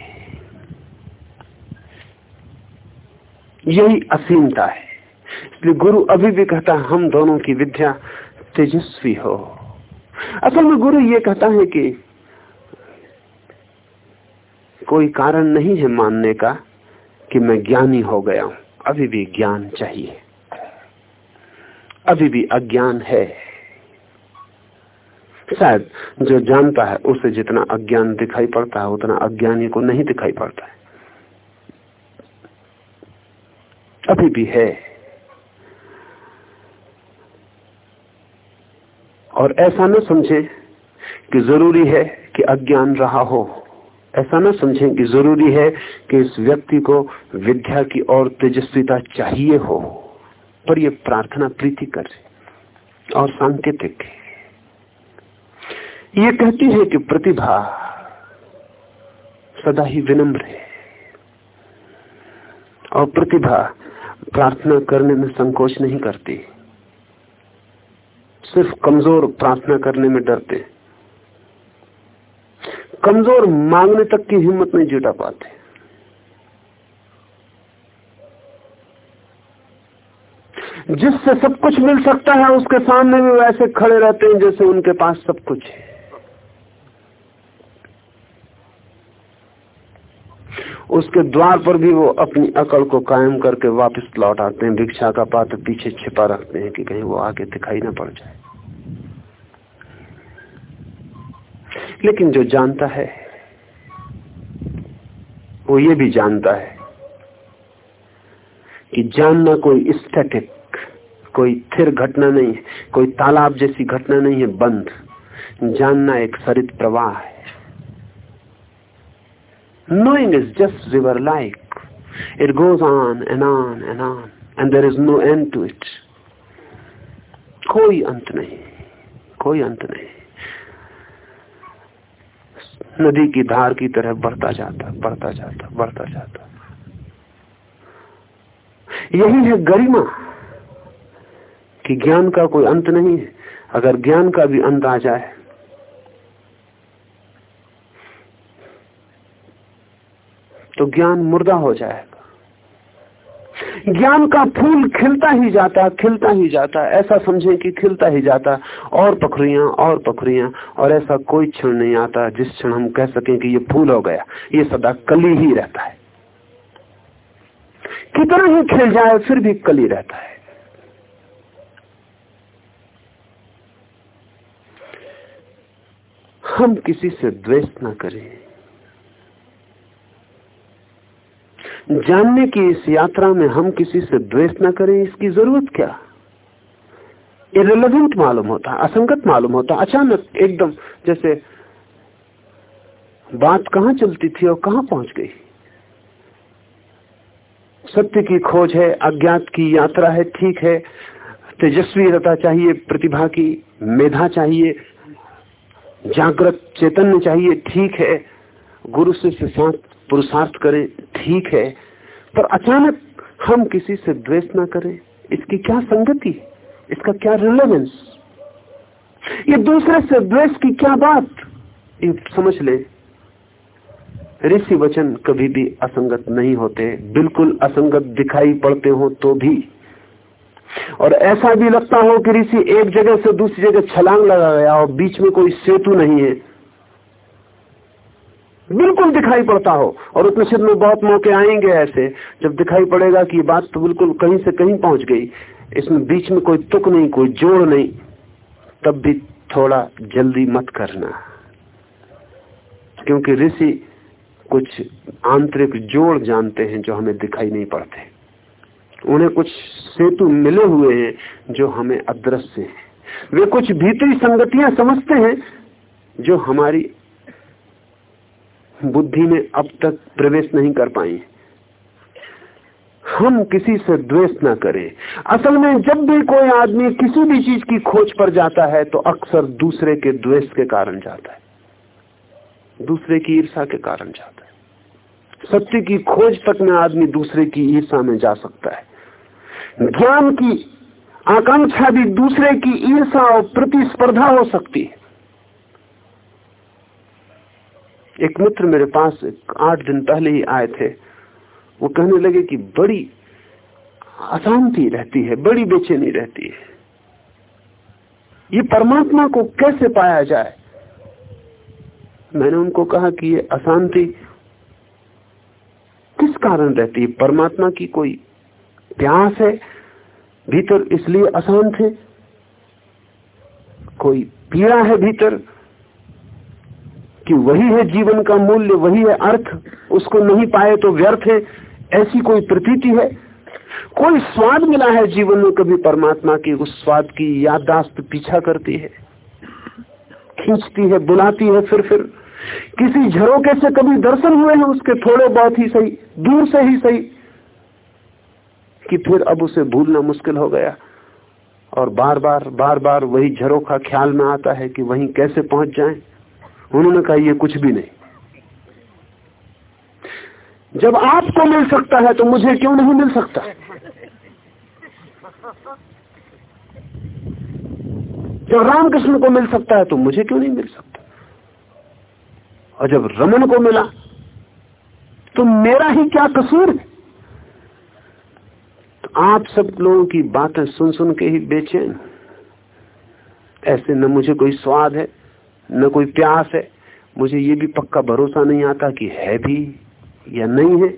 यही असीमता है। इसलिए गुरु अभी भी कहता है, हम दोनों की विद्या तेजस्वी हो। असल में गुरु ये कहता है कि कोई कारण नहीं है मानने का कि मैं ज्ञानी हो गया हूँ। अभी भी ज्ञान चाहिए। अभी भी अज्ञान है। शायद जो जानता है, उसे जितना अज्ञान दिखाई पड़ता है, उतना अज्ञानी को नहीं दिखाई पड़ता है। अभी भी है। और ऐसा न समझे कि ज़रूरी है कि अज्ञान रहा हो। ऐसा न समझें कि ज़रूरी है कि इस व्यक्ति को विद्या की और तेजस्विता चाहिए हो, पर यह प्रार्थना प्रीति कर और सांकेतिक ये कहती है कि प्रतिभा सदा ही विनम्र है और प्रतिभा प्रार्थना करने में संकोच नहीं करती। सिर्फ़ कमज़ोर प्रार्थना करने में डरते कमज़ोर मांगने तक की हिम्मत नहीं जुटा पाते। जिससे सब कुछ मिल सकता है, उसके सामने भी वैसे खड़े रहते हैं जैसे उनके पास सब कुछ है। उसके द्वार पर भी वो अपनी अकल को कायम करके वापस लौट आते हैं। भिक्षा का पात्र पीछे छिपा रखते हैं कि कहीं वो आगे दिखाई ना पड़ जाए। लेकिन जो जानता है, वो ये भी जानता है कि जानना कोई स्टैटिक कोई थिर घटना नहीं है, कोई तालाब जैसी घटना नहीं है, बंद। जानना एक सरित प्रवाह है। Knowing is just river-like. It goes on and on and on, and there is no end to it. कोई अंत नहीं कोई अंत नहीं नदी की धार की तरह बढ़ता जाता बढ़ता जाता बढ़ता जाता यही है गरिमा कि ज्ञान का कोई अंत नहीं है अगर ज्ञान का भी अंत आ जाए तो ज्ञान मुर्दा हो जाएगा। ज्ञान का फूल खिलता ही जाता, खिलता ही जाता, ऐसा समझें कि खिलता ही जाता, और पखरिया और पखरिया, और ऐसा कोई क्षण नहीं आता जिस क्षण हम कह सकें कि ये फूल हो गया, ये सदा कली ही रहता है। कितना ही खिल जाए, फिर भी कली रहता है। हम किसी से द्वेष ना करें। जानने की इस यात्रा में हम किसी से द्वेष ना करें, इसकी ज़रूरत क्या? इरेलीवेंट मालूम होता, असंगत मालूम होता, अचानक एकदम जैसे बात कहाँ चलती थी और कहाँ पहुँच गई? सत्य की खोज है, अज्ञात की यात्रा है, ठीक है, तेजस्वी रहता चाहिए, प्रतिभा की मेधा चाहिए, जागृत चैतन्य चाहिए, ठीक है, गुरु से साथ पुरुषार्थ करें, ठीक है, पर अचानक हम किसी से द्वेष ना करें। इसकी क्या संगति? इसका क्या रिलेवेंस ये दूसरे से द्वेष की क्या बात? ये समझ ले ऋषि वचन कभी भी असंगत नहीं होते। बिल्कुल असंगत दिखाई पड़ते हो तो भी। और ऐसा भी लगता हो कि ऋषि एक जगह से दूसरी जगह छलांग लगा गया और बीच में कोई सेतु नहीं है। बिल्कुल दिखाई पड़ता हो। और उपनिषद में बहुत मौके आएँगे ऐसे, जब दिखाई पड़ेगा कि बात तो बिल्कुल कहीं से कहीं पहुँच गई। इसमें बीच में कोई तुक नहीं, कोई जोड़ नहीं। तब भी थोड़ा जल्दी मत करना। क्योंकि ऋषि कुछ आंतरिक जोड़ जानते हैं जो हमें दिखाई नहीं पड़ते। उन्हें कुछ सेतु मिले हुए हैं जो हमें अदृश्य हैं। वे कुछ भीतरी संगतियाँ समझते हैं जो हमारी बुद्धि में अब तक प्रवेश नहीं कर पाई। हम किसी से द्वेष ना करें। असल में जब भी कोई आदमी किसी भी चीज़ की खोज पर जाता है तो अक्सर दूसरे के द्वेष के कारण जाता है। दूसरे की ईर्षा के कारण जाता है। सत्य की खोज तक में आदमी दूसरे की ईर्षा में जा सकता है। ज्ञान की आकांक्षा भी दूसरे की ईर्षा और प्रतिस्पर्धा हो सकती है। एक मित्र मेरे पास आठ दिन पहले ही आए थे। वो कहने लगे कि बड़ी अशांति रहती है, बड़ी बेचैनी रहती है। ये परमात्मा को कैसे पाया जाए? मैंने उनको कहा कि ये अशांति किस कारण रहती है? परमात्मा की कोई प्यास है? भीतर इसलिए अशांत है? कोई पीड़ा है भीतर? कि वही है जीवन का मूल्य, वही है अर्थ, उसको नहीं पाए तो व्यर्थ है, ऐसी कोई प्रतीति है? कोई स्वाद मिला है जीवन में कभी परमात्मा की, उस स्वाद की याददाश्त पीछा करती है? खींचती है, बुलाती है फिर फिर। किसी झरोके से कभी दर्शन हुए हैं उसके थोड़े बहुत ही सही, दूर से ही सही, कि फिर अब उसे भूलना मुश्किल हो गया। और बार बार बार बार वही झरोखा ख्याल में आता है कि वहीं कैसे पहुँच जाएँ? उन्होंने कहा, ये कुछ भी नहीं। जब आपको मिल सकता है तो मुझे क्यों नहीं मिल सकता? जब रामकृष्ण को मिल सकता है तो मुझे क्यों नहीं मिल सकता? और जब रमन को मिला तो मेरा ही क्या कसूर है? तो आप सब लोगों की बातें सुन सुन के ही बेचैन। ऐसे न मुझे कोई स्वाद है। न कोई प्यास है। मुझे ये भी पक्का भरोसा नहीं आता कि है भी या नहीं है।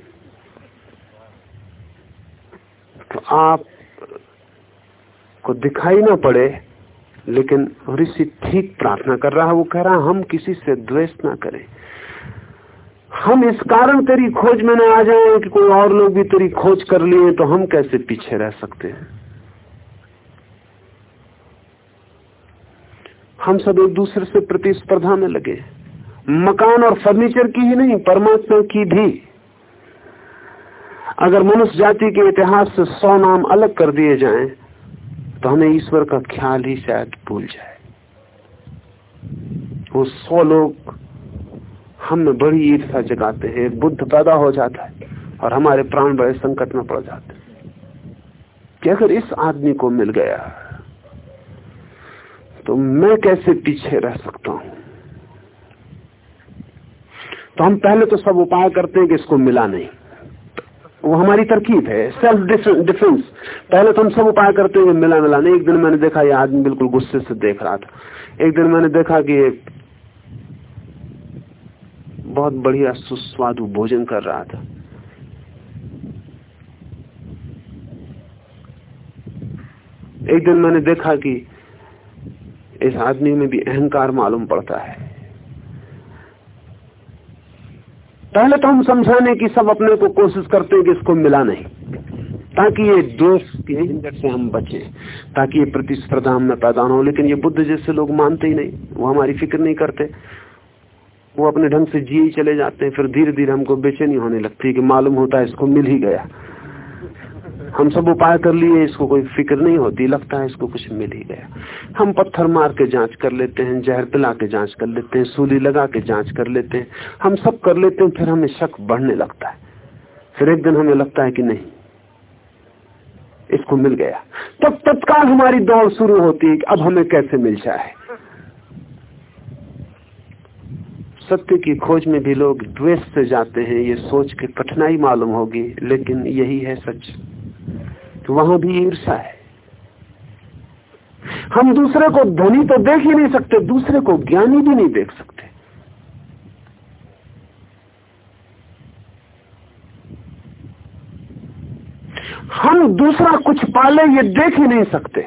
तो आप को दिखाई ना पड़े, लेकिन ऋषि ठीक प्रार्थना कर रहा है। वो कह रहा, हम किसी से द्वेष ना करें। हम इस कारण तेरी खोज में ना आ जाए कि कोई और लोग भी तेरी खोज कर लिए तो हम कैसे पीछे रह सकते हैं? हम सब एक दूसरे से प्रतिस्पर्धा में लगे मकान और फर्नीचर की ही नहीं परमात्मा की भी। अगर मनुष्य जाति के इतिहास से सौ नाम अलग कर दिए जाएँ, तो हमें ईश्वर का ख्याल ही शायद भूल जाए। वो सौ लोग हम बड़ी ईर्षा जगाते हैं बुद्ध पैदा हो जाता है और हमारे प्राण बड़े संकट में पड़ जाते हैं। कि अगर इस आदमी को मिल गया तो मैं कैसे पीछे रह सकता हूँ? तो हम पहले तो सब उपाय करते हैं कि इसको मिला नहीं। वो हमारी तरकीब है सेल्फ डिफेंस पहले तो हम सब उपाय करते हुए मिला मिला नहीं। एक दिन मैंने देखा ये आदमी बिल्कुल गुस्से से देख रहा था। एक दिन मैंने देखा कि ये बहुत बढ़िया, सुस्वादु भोजन कर रहा था। एक दिन मैंने देखा कि इस आदमी में भी अहंकार मालूम पड़ता है। पहले तो हम समझाने की सब अपने को कोशिश करते हैं कि इसको मिला नहीं, ताकि ये दोष के झंझट से हम बचे, ताकि ये प्रतिस्पर्धा हमें पैदा हो। लेकिन ये बुद्ध जैसे लोग मानते ही नहीं, वो हमारी फ़िक्र नहीं करते। वो अपने ढंग से जिए चले जाते हैं, फिर धीरे धीरे हमको बेचैनी होने लगती है कि मालूम होता है इसको मिल ही गया। हम सब उपाय कर लिए, इसको कोई फ़िक्र नहीं होती, लगता है इसको कुछ मिल ही गया। हम पत्थर मार के जाँच कर लेते हैं, जहर पिला के जाँच कर लेते हैं, सूली लगा के जाँच कर लेते हैं। हम सब कर लेते हैं, फिर हमें शक बढ़ने लगता है। फिर एक दिन हमें लगता है कि नहीं, इसको मिल गया। तब तत्काल हमारी दौड़ शुरू होती है कि अब हमें कैसे मिल जाए। सत्य की खोज में भी लोग द्वेष से जाते हैं, ये सोच के कठिनाई मालूम होगी, लेकिन यही है सच। तो वहाँ भी ईर्षा है। हम दूसरे को धनी तो देख ही नहीं सकते, दूसरे को ज्ञानी भी नहीं देख सकते। हम दूसरा कुछ पाले ये देख ही नहीं सकते।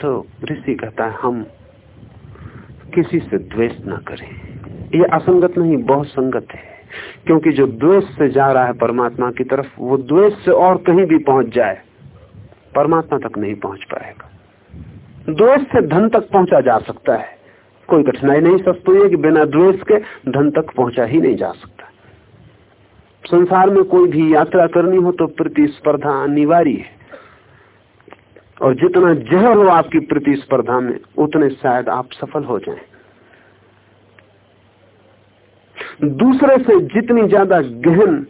तो ऋषि कहता है, हम किसी से द्वेष ना करें। ये असंगत नहीं, बहुत संगत है। क्योंकि जो द्वेष से जा रहा है परमात्मा की तरफ़, वो द्वेष से और कहीं भी पहुँच जाए, परमात्मा तक नहीं पहुँच पाएगा। द्वेष से धन तक पहुँचा जा सकता है। कोई कठिनाई नहीं सस्ती है कि बिना द्वेष के धन तक पहुँचा ही नहीं जा सकता। संसार में कोई भी यात्रा करनी हो तो प्रतिस्पर्धा अनिवार्य है। और जितना जहर हो आपकी प्रतिस्पर्धा में, उतने शायद आप सफल हो जाएँ। दूसरे से जितनी ज़्यादा गहन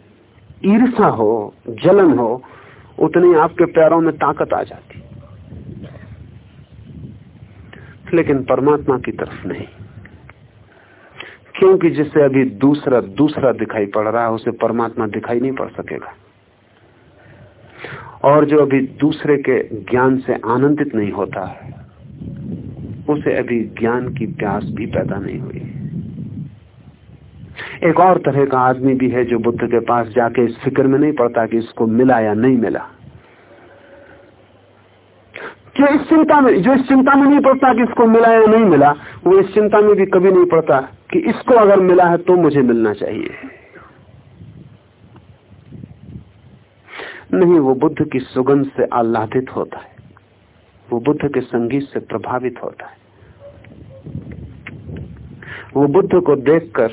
ईर्षा हो, जलन हो, उतनी आपके पैरों में ताकत आ जाती। लेकिन परमात्मा की तरफ़ नहीं। क्योंकि जिसे अभी दूसरा दूसरा दिखाई पड़ रहा है, उसे परमात्मा दिखाई नहीं पड़ सकेगा। और जो अभी दूसरे के ज्ञान से आनंदित नहीं होता है उसे अभी ज्ञान की प्यास भी पैदा नहीं हुई। एक और तरह का आदमी भी है जो बुद्ध के पास जाके इस फ़िक्र में नहीं पड़ता कि इसको मिला या नहीं मिला। जो इस चिंता में, जो इस चिंता में नहीं पड़ता कि इसको मिला या नहीं मिला, वो इस चिंता में भी कभी नहीं पड़ता कि इसको अगर मिला है तो मुझे मिलना चाहिए। नहीं, वो बुद्ध की सुगंध से आह्लादित होता है। वो बुद्ध के संगीत से प्रभावित होता है। वो बुद्ध को देखकर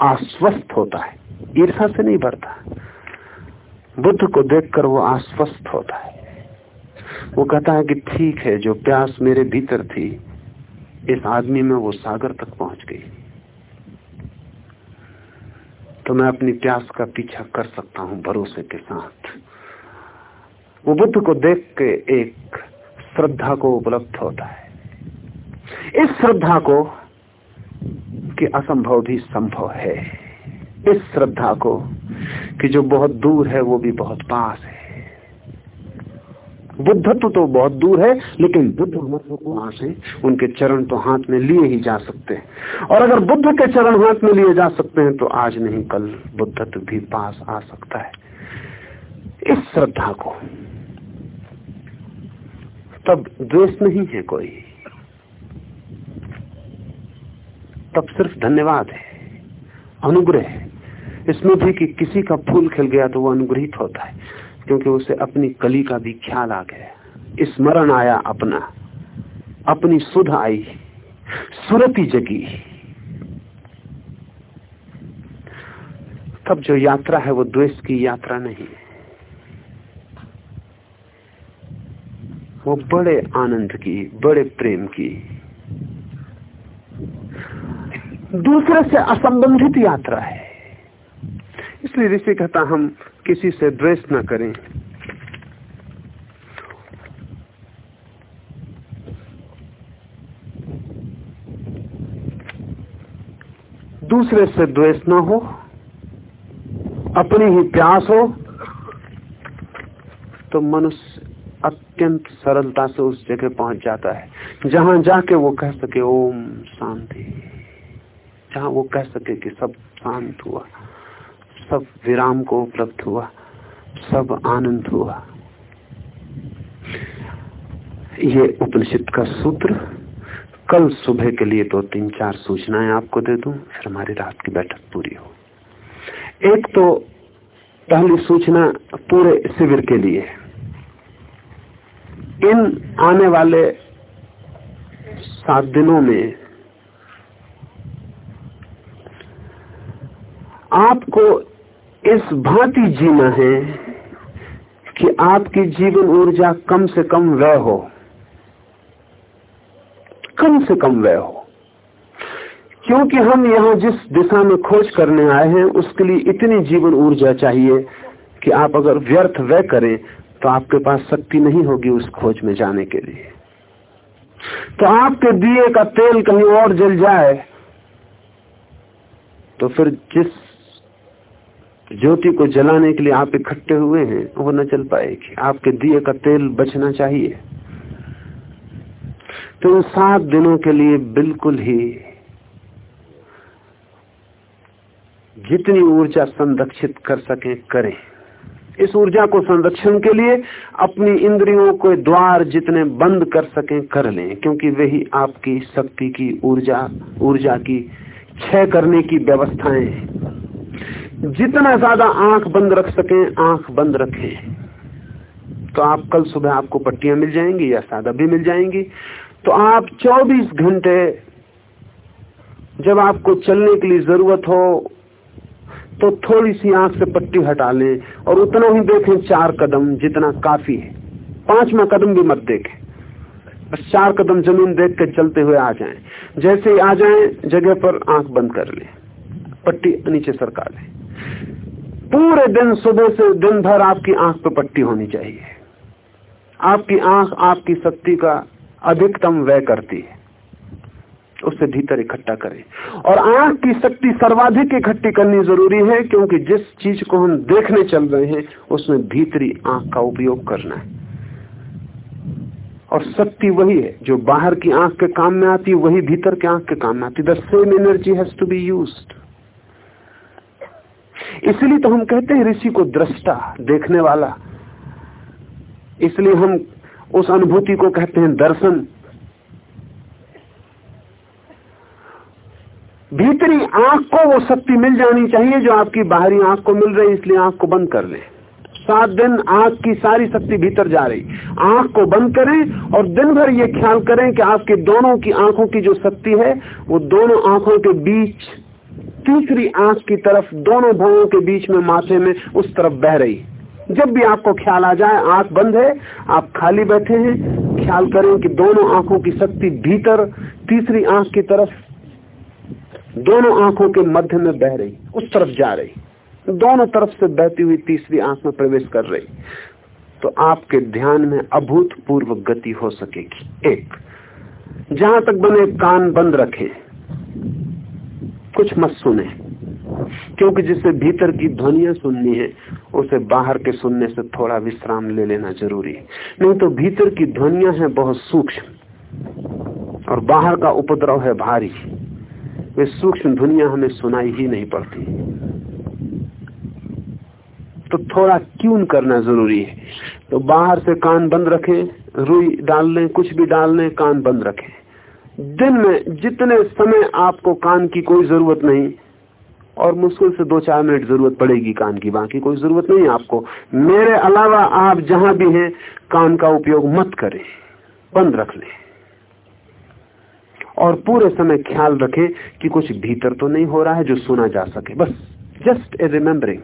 आश्वस्त होता है। ईर्षा से नहीं भरता। बुद्ध को देखकर वो आश्वस्त होता है। वो कहता है कि ठीक है, जो प्यास मेरे भीतर थी, इस आदमी में वो सागर तक पहुँच गई। तो मैं अपनी प्यास का पीछा कर सकता हूँ भरोसे के साथ। वो बुद्ध को देख के एक श्रद्धा को उपलब्ध होता है। इस श्रद्धा को कि असंभव भी संभव है। इस श्रद्धा को कि जो बहुत दूर है, वो भी बहुत पास है। बुद्धत्व तो बहुत दूर है, लेकिन बुद्ध हमारे पास है उनके चरण तो हाथ में लिए ही जा सकते हैं। और अगर बुद्ध के चरण हाथ में लिए जा सकते हैं तो आज नहीं, कल बुद्धत्व भी पास आ सकता है। इस श्रद्धा को। तब द्वेष नहीं है कोई। तब सिर्फ़ धन्यवाद है, अनुग्रह इसमें भी कि किसी का फूल खिल गया तो वो अनुग्रहित होता है, क्योंकि उसे अपनी कली का भी ख्याल आ गया। स्मरण आया अपना, अपनी सुध आई, सुरति जगी। तब जो यात्रा है वो द्वेष की यात्रा नहीं है। वो बड़े आनंद की, बड़े प्रेम की दूसरे से असंबंधित यात्रा है। इसलिए ऋषि कहता, हम किसी से द्वेष न करें। दूसरे से द्वेष न हो, अपनी ही प्यास हो तो मनुष्य अत्यंत सरलता से उस जगह पहुँच जाता है, जहाँ जाके वो कह सके, ओम शांति। जहाँ वो कह सके कि सब शांत हुआ, सब विराम को उपलब्ध हुआ, सब आनंद हुआ। ये उपनिषद का सूत्र, कल सुबह के लिए दो तीन चार सूचनाएँ आपको दे दूँ, फिर हमारी रात की बैठक पूरी हो। एक तो पहली सूचना पूरे शिविर के लिए। इन आने वाले सात दिनों में आपको इस भांति जीना है कि आपकी जीवन ऊर्जा कम से कम व्यय हो। कम से कम व्यय हो। क्योंकि हम यहाँ जिस दिशा में खोज करने आए हैं, उसके लिए इतनी जीवन ऊर्जा चाहिए कि आप अगर व्यर्थ व्यय करें तो आपके पास शक्ति नहीं होगी उस खोज में जाने के लिए। तो आपके दिए का तेल कहीं और जल जाए तो फिर जिस ज्योति को जलाने के लिए आप इकट्ठे हुए हैं वो न चल पाएगी। आपके दिए का तेल बचना चाहिए। तो इन सात दिनों के लिए बिल्कुल ही जितनी ऊर्जा संरक्षित कर सके, करें। इस ऊर्जा को संरक्षण के लिए अपनी इंद्रियों को द्वार जितने बंद कर सकें, कर लें, क्योंकि वही आपकी शक्ति की ऊर्जा ऊर्जा की क्षय करने की व्यवस्थाएँ हैं। जितना ज़्यादा आँख बंद रख सके, आँख बंद रखें। तो आप कल सुबह आपको पट्टियाँ मिल जाएँगी या सादा भी मिल जाएँगी। तो आप 24 घंटे जब आपको चलने के लिए ज़रूरत हो तो थोड़ी सी आँख से पट्टी हटा लें और उतना ही देखें चार कदम, जितना काफ़ी है। पांचवा कदम भी मत देखें। बस चार कदम ज़मीन देख के चलते हुए आ जाएँ। जैसे ही आ जाएँ, जगह पर आँख बंद कर लें। पट्टी नीचे सरका लें। पूरे दिन सुबह से दिन भर आपकी आँख पर पट्टी होनी चाहिए। आपकी आँख आपकी शक्ति का अधिकतम व्यय करती है। उससे भीतर इकट्ठा करें। और आँख की शक्ति सर्वाधिक इकट्ठी करनी ज़रूरी है, क्योंकि जिस चीज़ को हम देखने चल रहे हैं, उसमें भीतरी आँख का उपयोग करना है। और शक्ति वही है, जो बाहर की आँख के काम में आती, वही भीतर के आँख के काम में आती। The same energy has be use इसलिए तो हम कहते हैं ऋषि को दृष्टा, देखने वाला। इसलिए हम उस अनुभूति को कहते हैं दर्शन। भीतरी आँख को वो शक्ति मिल जानी चाहिए जो आपकी बाहरी आँख को मिल रही इसलिए आँख को बंद कर ले सात दिन आँख की सारी शक्ति भीतर जा रही। आँख को बंद करें और दिन भर ये ख्याल करें कि आपके दोनों की आँखों की जो शक्ति है, वो दोनों आँखों के बीच तीसरी आँख की तरफ़ दोनों भावों के बीच में माथे में उस तरफ़ बह रही। जब भी आपको ख्याल आ जाए, आँख बंद है, आप खाली बैठे हैं, ख्याल करें कि दोनों आँखों की शक्ति भीतर, तीसरी आँख की तरफ़ दोनों आँखों के मध्य में बह रही, उस तरफ़ जा रही। दोनों तरफ़ से बहती हुई तीसरी आँख में प्रवेश कर रही। तो आपके ध्यान में अभूतपूर्व गति हो सकेगी। एक, जहाँ तक बने कान बंद रखें। कुछ मत सुने, क्योंकि जिसे भीतर की ध्वनिया सुननी है, उसे बाहर के सुनने से थोड़ा विश्राम ले लेना ज़रूरी है। नहीं तो भीतर की ध्वनिया है बहुत सूक्ष्म, और बाहर का उपद्रव है भारी। वे सूक्ष्म ध्वनिया हमें सुनाई ही नहीं पड़ती। तो थोड़ा क्यून करना ज़रूरी है। तो बाहर से कान बंद रखें, रुई डाल लें, कुछ भी डाल लें, कान बंद रखें। दिन में जितने समय आपको कान की कोई ज़रूरत नहीं, और मुश्किल से दो चार मिनट ज़रूरत पड़ेगी कान की, बाकी कोई ज़रूरत नहीं आपको। मेरे अलावा आप जहाँ भी हैं, कान का उपयोग मत करें, बंद रख लें। और पूरे समय ख्याल रखें कि कुछ भीतर तो नहीं हो रहा है जो सुना जा सके, बस। जस्ट ए रिमेम्बरिंग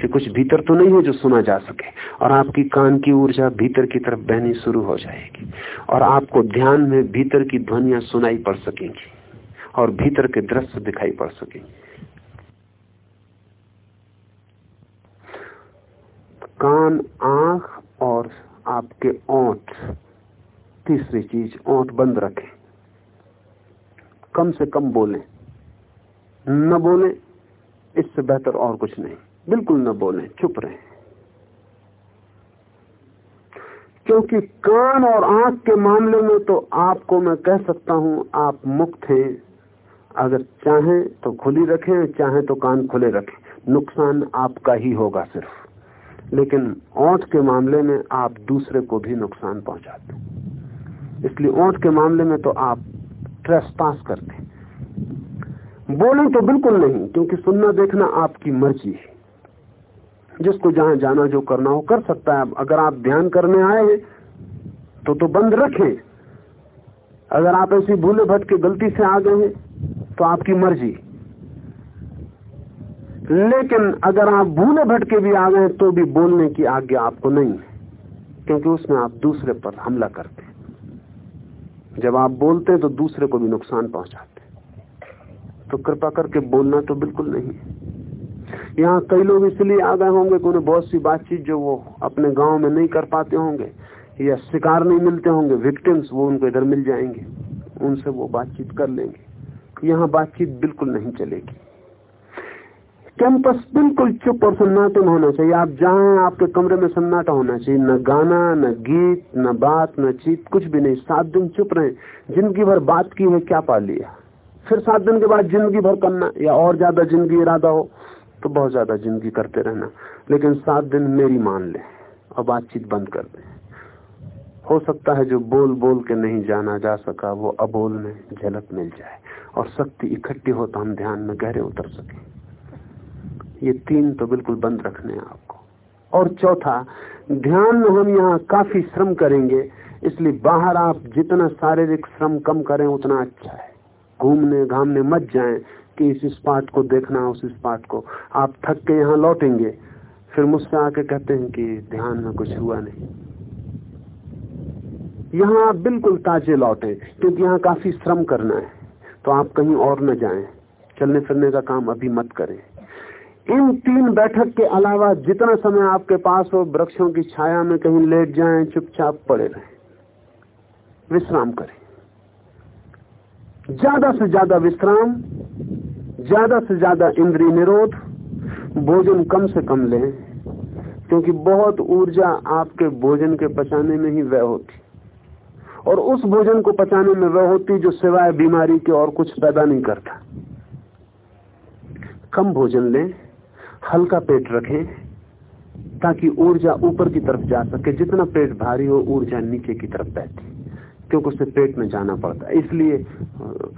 कि कुछ भीतर तो नहीं है जो सुना जा सके, और आपकी कान की ऊर्जा भीतर की तरफ़ बहनी शुरू हो जाएगी, और आपको ध्यान में भीतर की ध्वनिया सुनाई पड़ सकेंगी, और भीतर के दृश्य दिखाई पड़ सकेंगे। कान, आँख और आपके ओंठ तीसरी चीज़ ओंठ बंद रखें। कम से कम बोलें। न बोले। इससे बेहतर और कुछ नहीं। बिल्कुल न बोले, चुप रहे। क्योंकि कान और आँख के मामले में तो आपको मैं कह सकता हूँ, आप मुक्त हैं। अगर चाहें तो खुली रखें, चाहें तो कान खुले रखें। नुकसान आपका ही होगा सिर्फ़। लेकिन ओठ के मामले में आप दूसरे को भी नुकसान पहुंचाते इसलिए ओठ के मामले में तो आप ट्रेस पास करते बोले तो बिल्कुल नहीं, क्योंकि सुनना देखना आपकी मर्ज़ी है। जिसको जहाँ जाना जो करना हो कर सकता है। अगर आप ध्यान करने आए हैं तो तो बंद रखें। अगर आप ऐसी भूले भटके गलती से आ गए हैं तो आपकी मर्ज़ी। लेकिन अगर आप भूले भटके भी आ गए तो भी बोलने की आज्ञा आपको नहीं है, क्योंकि उसमें आप दूसरे पर हमला करते हैं। जब आप बोलते हैं तो दूसरे को भी नुकसान पहुंचाते तो कृपा करके बोलना तो बिल्कुल नहीं यहाँ कई लोग इसलिए आ गए होंगे उन्हें बहुत सी बातचीत जो वो अपने गाँव में नहीं कर पाते होंगे या शिकार नहीं मिलते होंगे विक्टिम्स वो उनको इधर मिल जाएँगे, उनसे वो बातचीत कर लेंगे। यहाँ बातचीत बिल्कुल नहीं चलेगी। कैंपस बिल्कुल चुप और सन्नाटे में होना चाहिए। आप जहाँ आपके कमरे में सन्नाटा होना चाहिए, न गाना, न गीत, न बात, न चीत, कुछ भी नहीं। सात दिन चुप रहे। ज़िंदगी भर बात की है, क्या पा लिया? फिर सात दिन के बाद ज़िंदगी भर करना, या और ज़्यादा ज़िंदगी इरादा हो तो बहुत ज़्यादा ज़िंदगी करते रहना। लेकिन सात दिन मेरी मान ले और बातचीत बंद कर दे। हो सकता है जो बोल बोल के नहीं जाना जा सका, वो अबोल में, झलक मिल जाए और शक्ति इकट्ठी हो तो हम ध्यान में गहरे उतर सके। ये तीन तो बिल्कुल बंद रखने हैं आपको। और चौथा, ध्यान में हम यहाँ काफ़ी श्रम करेंगे, इसलिए बाहर आप जितना शारीरिक श्रम कम करें, उतना अच्छा है। घूमने घामने मत जाएँ कि इस स्पाट को देखना, उस स्पाट को। आप थक के यहाँ लौटेंगे, फिर मुझसे आके कहते हैं कि ध्यान में कुछ हुआ नहीं। यहाँ आप बिल्कुल ताजे लौटे, क्योंकि यहाँ काफ़ी श्रम करना है। तो आप कहीं और न जाएँ चलने फिरने का काम अभी मत करें। इन तीन बैठक के अलावा जितना समय आपके पास हो, वृक्षों की छाया में कहीं लेट जाएँ, चुपचाप पड़े रहें। विश्राम करें। ज़्यादा से ज़्यादा विश्राम, ज़्यादा से ज़्यादा इंद्रिय निरोध, भोजन कम से कम लें, क्योंकि बहुत ऊर्जा आपके भोजन के पचाने में ही व्यय होती। और उस भोजन को पचाने में वह होती जो सिवाय बीमारी के और कुछ पैदा नहीं करता। कम भोजन लें, हल्का पेट रखें, ताकि ऊर्जा ऊपर की तरफ़ जा सके, जितना पेट भारी हो, ऊर्जा नीचे की तरफ़ बहती। क्योंकि उसे पेट में जाना पड़ता है। इसलिए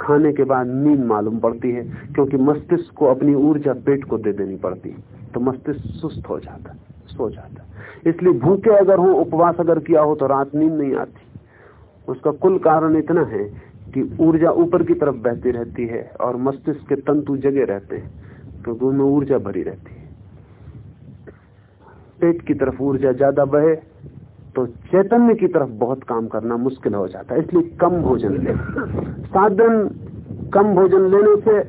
खाने के बाद नींद मालूम पड़ती है, क्योंकि मस्तिष्क को अपनी ऊर्जा पेट को दे देनी पड़ती है तो मस्तिष्क सुस्त हो जाता है, सो जाता इसलिए भूखे अगर हो, उपवास अगर किया हो तो रात नींद नहीं आती। उसका कुल कारण इतना है कि ऊर्जा ऊपर की तरफ़ बहती रहती है और मस्तिष्क के तंतु जगे रहते हैं क्योंकि उनमें ऊर्जा भरी रहती है। पेट की तरफ़ ऊर्जा ज़्यादा बहे तो चैतन्य की तरफ़ बहुत काम करना मुश्किल हो जाता है, इसलिए कम भोजन ले। सात दिन कम भोजन लेने से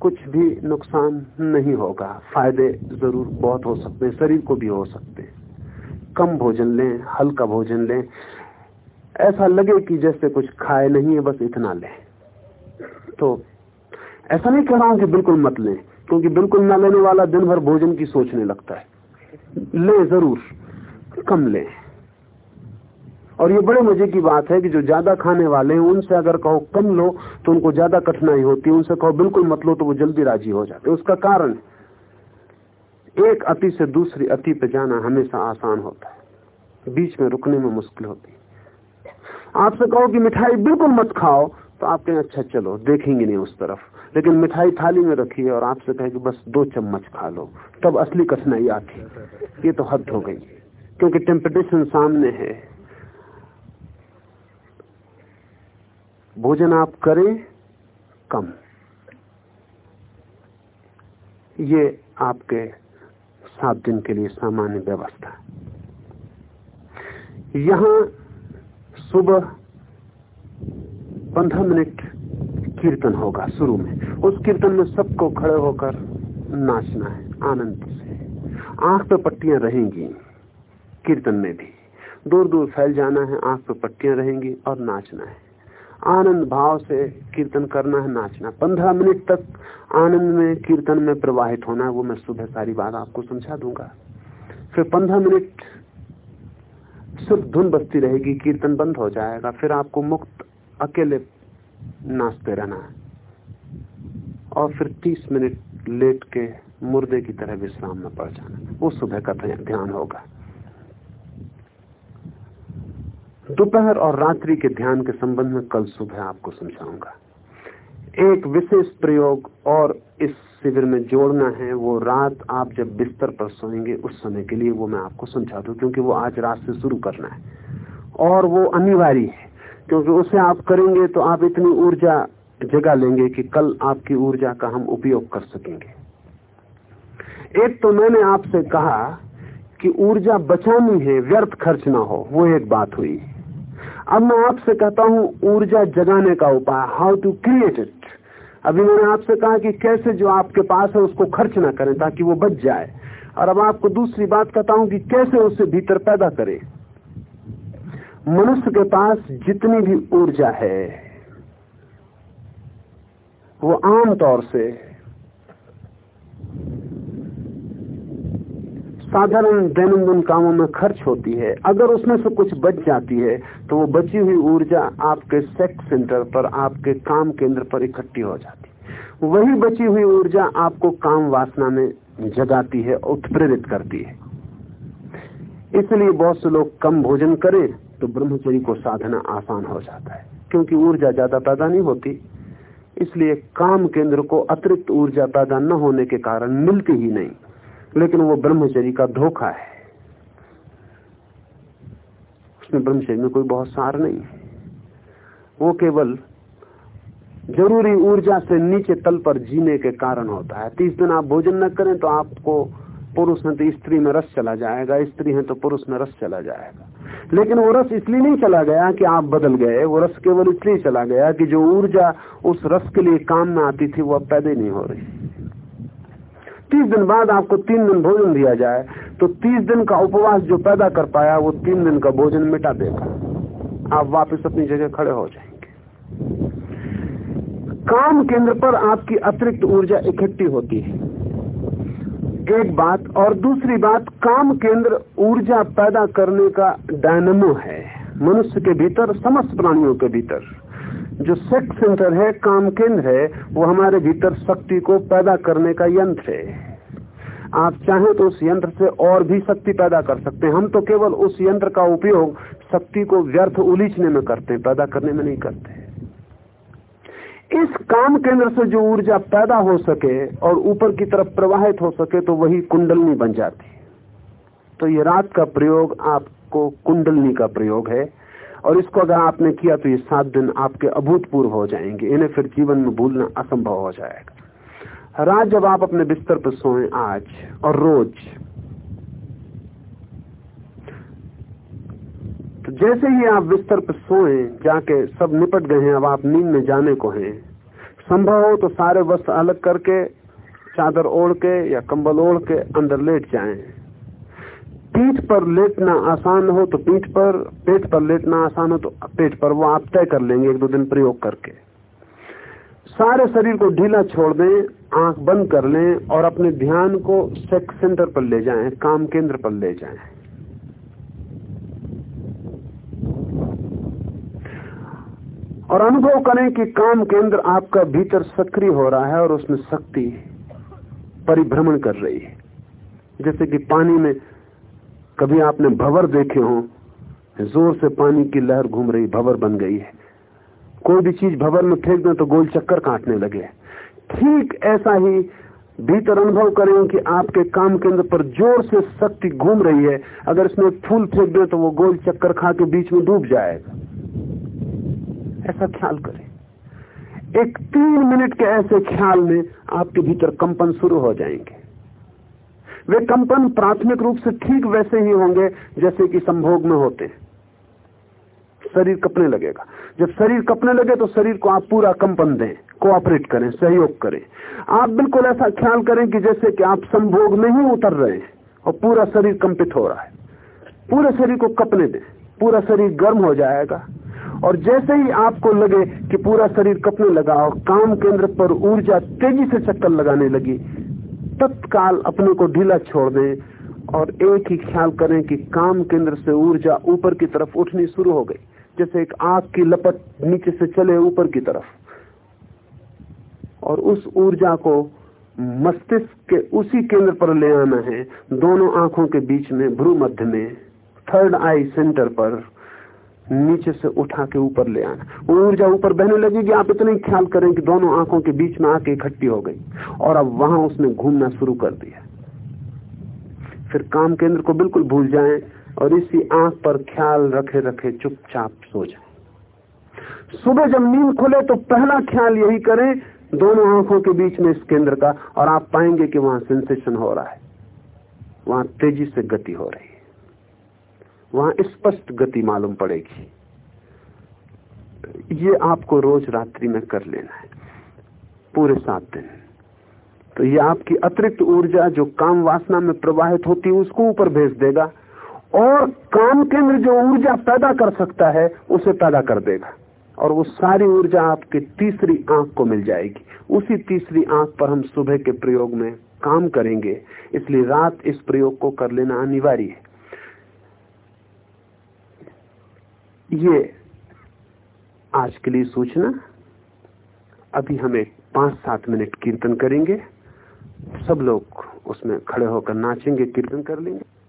कुछ भी नुकसान नहीं होगा। फ़ायदे ज़रूर बहुत हो सकते हैं, शरीर को भी हो सकते हैं। कम भोजन लें, हल्का भोजन लें। ऐसा लगे कि जैसे कुछ खाए नहीं है, बस इतना लें। तो ऐसा नहीं कह रहा हूँ कि बिल्कुल मत लें, क्योंकि बिल्कुल ना लेने वाला दिन भर भोजन की सोचने लगता है। ले ज़रूर, कम लें। और ये बड़े मज़े की बात है कि जो ज़्यादा खाने वाले हैं, उनसे अगर कहो कम लो तो उनको ज़्यादा कठिनाई होती है। उनसे कहो बिल्कुल मत लो तो वो जल्दी राज़ी हो जाते उसका कारण एक अति से दूसरी अति पे जाना हमेशा आसान होता है। बीच में रुकने में मुश्किल होती है। आपसे कहो कि मिठाई बिल्कुल मत खाओ तो आप कहें अच्छा चलो, देखेंगे नहीं उस तरफ़। लेकिन मिठाई थाली में रखी है और आपसे कहे कि, बस दो चम्मच खा लो। तब असली कठिनाई आती ये तो हद हो गई क्योंकि टेम्पटेशन सामने है। भोजन आप करें, कम। ये आपके सात दिन के लिए सामान्य व्यवस्था। यहाँ सुबह पंद्रह मिनट कीर्तन होगा शुरू में। उस कीर्तन में सबको खड़े होकर नाचना है, आनंद से। आँख पे पट्टियाँ रहेंगी कीर्तन में भी। दूर दूर फैल जाना है, आँख पे पट्टियाँ रहेंगी और नाचना है। आनंद भाव से कीर्तन करना है, नाचना। पंद्रह मिनट तक आनंद में, कीर्तन में प्रवाहित होना है, वो मैं सुबह सारी बात आपको समझा दूँगा। फिर पंद्रह मिनट सिर्फ़ धुन बजती रहेगी, कीर्तन बंद हो जाएगा, फिर आपको मुक्त अकेले नाचते रहना है। और फिर तीस मिनट लेट के मुर्दे की तरह विश्राम में पड़ जाना वो सुबह का ध्यान होगा। दोपहर और रात्रि के ध्यान के संबंध में कल सुबह आपको समझाऊँगा। एक विशेष प्रयोग और इस शिविर में जोड़ना है, वो रात आप जब बिस्तर पर सोएँगे, उस समय के लिए वो मैं आपको समझा दू, क्योंकि वो आज रात से शुरू करना है। और वो अनिवार्य है, क्योंकि उसे आप करेंगे तो आप इतनी ऊर्जा जगा लेंगे कि कल आपकी ऊर्जा का हम उपयोग कर सकेंगे। एक तो मैंने आपसे कहा कि ऊर्जा बचानी है, व्यर्थ खर्च ना हो, वो एक बात हुई। अब मैं आपसे कहता हूँ, ऊर्जा जगाने का उपाय हाउ टू क्रिएट इट अभी मैंने आपसे कहा कि कैसे जो आपके पास है, उसको खर्च ना करें ताकि वो बच जाए। और अब आपको दूसरी बात कहता हूँ कि कैसे उसे भीतर पैदा करें। मनुष्य के पास जितनी भी ऊर्जा है, वो आमतौर से साधारण दैनंदिन कामों में खर्च होती है। अगर उसमें से कुछ बच जाती है तो वो बची हुई ऊर्जा आपके सेक्स सेंटर पर, आपके काम केंद्र पर इकट्ठी हो जाती वही बची हुई ऊर्जा आपको काम वासना में जगाती है, उत्प्रेरित करती है। इसलिए बहुत से लोग कम भोजन करें तो ब्रह्मचरी को साधना आसान हो जाता है, क्योंकि ऊर्जा ज़्यादा पैदा नहीं होती। इसलिए काम केंद्र को अतिरिक्त ऊर्जा पैदा न होने के कारण मिलती ही नहीं। लेकिन वो ब्रह्मचरी का धोखा है। उसमें ब्रह्मचरी में कोई बहुत सार नहीं है। वो केवल ज़रूरी ऊर्जा से नीचे तल पर जीने के कारण होता है। तीस दिन आप भोजन न करें तो आपको पुरुष है तो स्त्री में रस चला जाएगा, स्त्री है तो पुरुष में रस चला जाएगा। लेकिन वो रस इसलिए नहीं चला गया कि आप बदल गए, वो रस केवल इसलिए चला गया कि जो ऊर्जा उस रस के लिए काम में आती थी वो अब पैदा नहीं हो रही। तीस दिन बाद आपको तीन दिन भोजन दिया जाए तो तीस दिन का उपवास जो पैदा कर पाया, वो तीन दिन का भोजन मिटा देगा। आप वापस अपनी जगह खड़े हो जाएँगे। काम केंद्र पर आपकी अतिरिक्त ऊर्जा इकट्ठी होती है। एक बात और दूसरी बात, काम केंद्र ऊर्जा पैदा करने का डायनमो है। मनुष्य के भीतर, समस्त प्राणियों के भीतर। जो सेक्स सेंटर है, काम केंद्र है, वो हमारे भीतर शक्ति को पैदा करने का यंत्र है। आप चाहें तो उस यंत्र से और भी शक्ति पैदा कर सकते हैं। हम तो केवल उस यंत्र का उपयोग शक्ति को व्यर्थ उलीचने में करते हैं, पैदा करने में नहीं करते। इस काम केंद्र से जो ऊर्जा पैदा हो सके और ऊपर की तरफ़ प्रवाहित हो सके तो वही कुंडलनी बन जाती तो ये रात का प्रयोग आपको कुंडलनी का प्रयोग है। और इसको अगर आपने किया तो ये सात दिन आपके अभूतपूर्व हो जाएँगे। इन्हें फिर जीवन में भूलना असंभव हो जाएगा। रात जब आप अपने बिस्तर पर सोए आज और रोज तो जैसे ही आप बिस्तर पर सोए, जाके सब निपट गए हैं, अब आप नींद में जाने को हैं। संभव हो तो सारे वस्त्र अलग करके, चादर ओढ़ के या कंबल ओढ़ के अंदर लेट जाएँ। पीठ पर लेटना आसान हो तो पीठ पर, पेट पर लेटना आसान हो तो पेट पर, वो आप तय कर लेंगे एक दो दिन प्रयोग करके। सारे शरीर को ढीला छोड़ दें, आँख बंद कर लें और अपने ध्यान को सेक्स सेंटर पर ले जाएँ, काम केंद्र पर ले जाएँ। और अनुभव करें कि काम केंद्र आपका भीतर सक्रिय हो रहा है और उसमें शक्ति परिभ्रमण कर रही है। जैसे कि पानी में कभी आपने भवर देखे हो, ज़ोर से पानी की लहर घूम रही भवर बन गई है। कोई भी चीज़ भवर में फेंक दें तो गोल चक्कर काटने लगे। ठीक ऐसा ही भीतर अनुभव करें कि आपके काम केंद्र पर ज़ोर से शक्ति घूम रही है। अगर इसमें फूल फेंक दें तो वो गोल चक्कर खा के बीच में डूब जाएगा। ऐसा ख्याल करें। एक तीन मिनट के ऐसे ख्याल में आपके भीतर कंपन शुरू हो जाएँगे। वे कंपन प्राथमिक रूप से ठीक वैसे ही होंगे जैसे कि संभोग में होते शरीर कपने लगेगा। जब शरीर कपने लगे तो शरीर को आप पूरा कंपन दें कोऑपरेट करें, सहयोग करें। आप बिल्कुल ऐसा ख्याल करें कि जैसे कि आप संभोग में ही उतर रहे हैं और पूरा शरीर कंपित हो रहा है। पूरे शरीर को कपने दें, पूरा शरीर गर्म हो जाएगा। और जैसे ही आपको लगे कि पूरा शरीर कपने लगा और काम केंद्र पर ऊर्जा तेज़ी से चक्कर लगाने लगी तत्काल अपने को ढीला छोड़ दें और एक ही ख्याल करें कि काम केंद्र से ऊर्जा ऊपर की तरफ़ उठनी शुरू हो गई। जैसे एक आग की लपट नीचे से चले ऊपर की तरफ़। और उस ऊर्जा को मस्तिष्क के उसी केंद्र पर ले आना है। दोनों आँखों के बीच में भ्रू मध्य में थर्ड आई सेंटर पर। नीचे से उठा के ऊपर ले आना। वो ऊर्जा ऊपर बहने लगेगी आप इतना ही ख्याल करें कि दोनों आँखों के बीच में आके इकट्ठी हो गई। और अब वहाँ उसने घूमना शुरू कर दिया। फिर काम केंद्र को बिल्कुल भूल जाएँ और इसी आँख पर ख्याल रखे रखे चुपचाप सो जाए। सुबह जब नींद खुले तो पहला ख्याल यही करें, दोनों आँखों के बीच में इस केंद्र का, और आप पाएँगे कि वहाँ सेंसेशन हो रहा है। वहाँ तेज़ी से गति हो रही वहाँ स्पष्ट गति मालूम पड़ेगी। ये आपको रोज रात्रि में कर लेना है, पूरे सात दिन। तो ये आपकी अतिरिक्त ऊर्जा जो काम वासना में प्रवाहित होती है, उसको ऊपर भेज देगा और काम केंद्र जो ऊर्जा पैदा कर सकता है, उसे पैदा कर देगा। और वो सारी ऊर्जा आपके तीसरी आँख को मिल जाएगी। उसी तीसरी आँख पर हम सुबह के प्रयोग में काम करेंगे, इसलिए रात इस प्रयोग को कर लेना अनिवार्य है। ये आज के लिए सूचना। अभी हम एक पाँच सात मिनट कीर्तन करेंगे। सब लोग उसमें खड़े होकर नाचेंगे, कीर्तन कर लेंगे।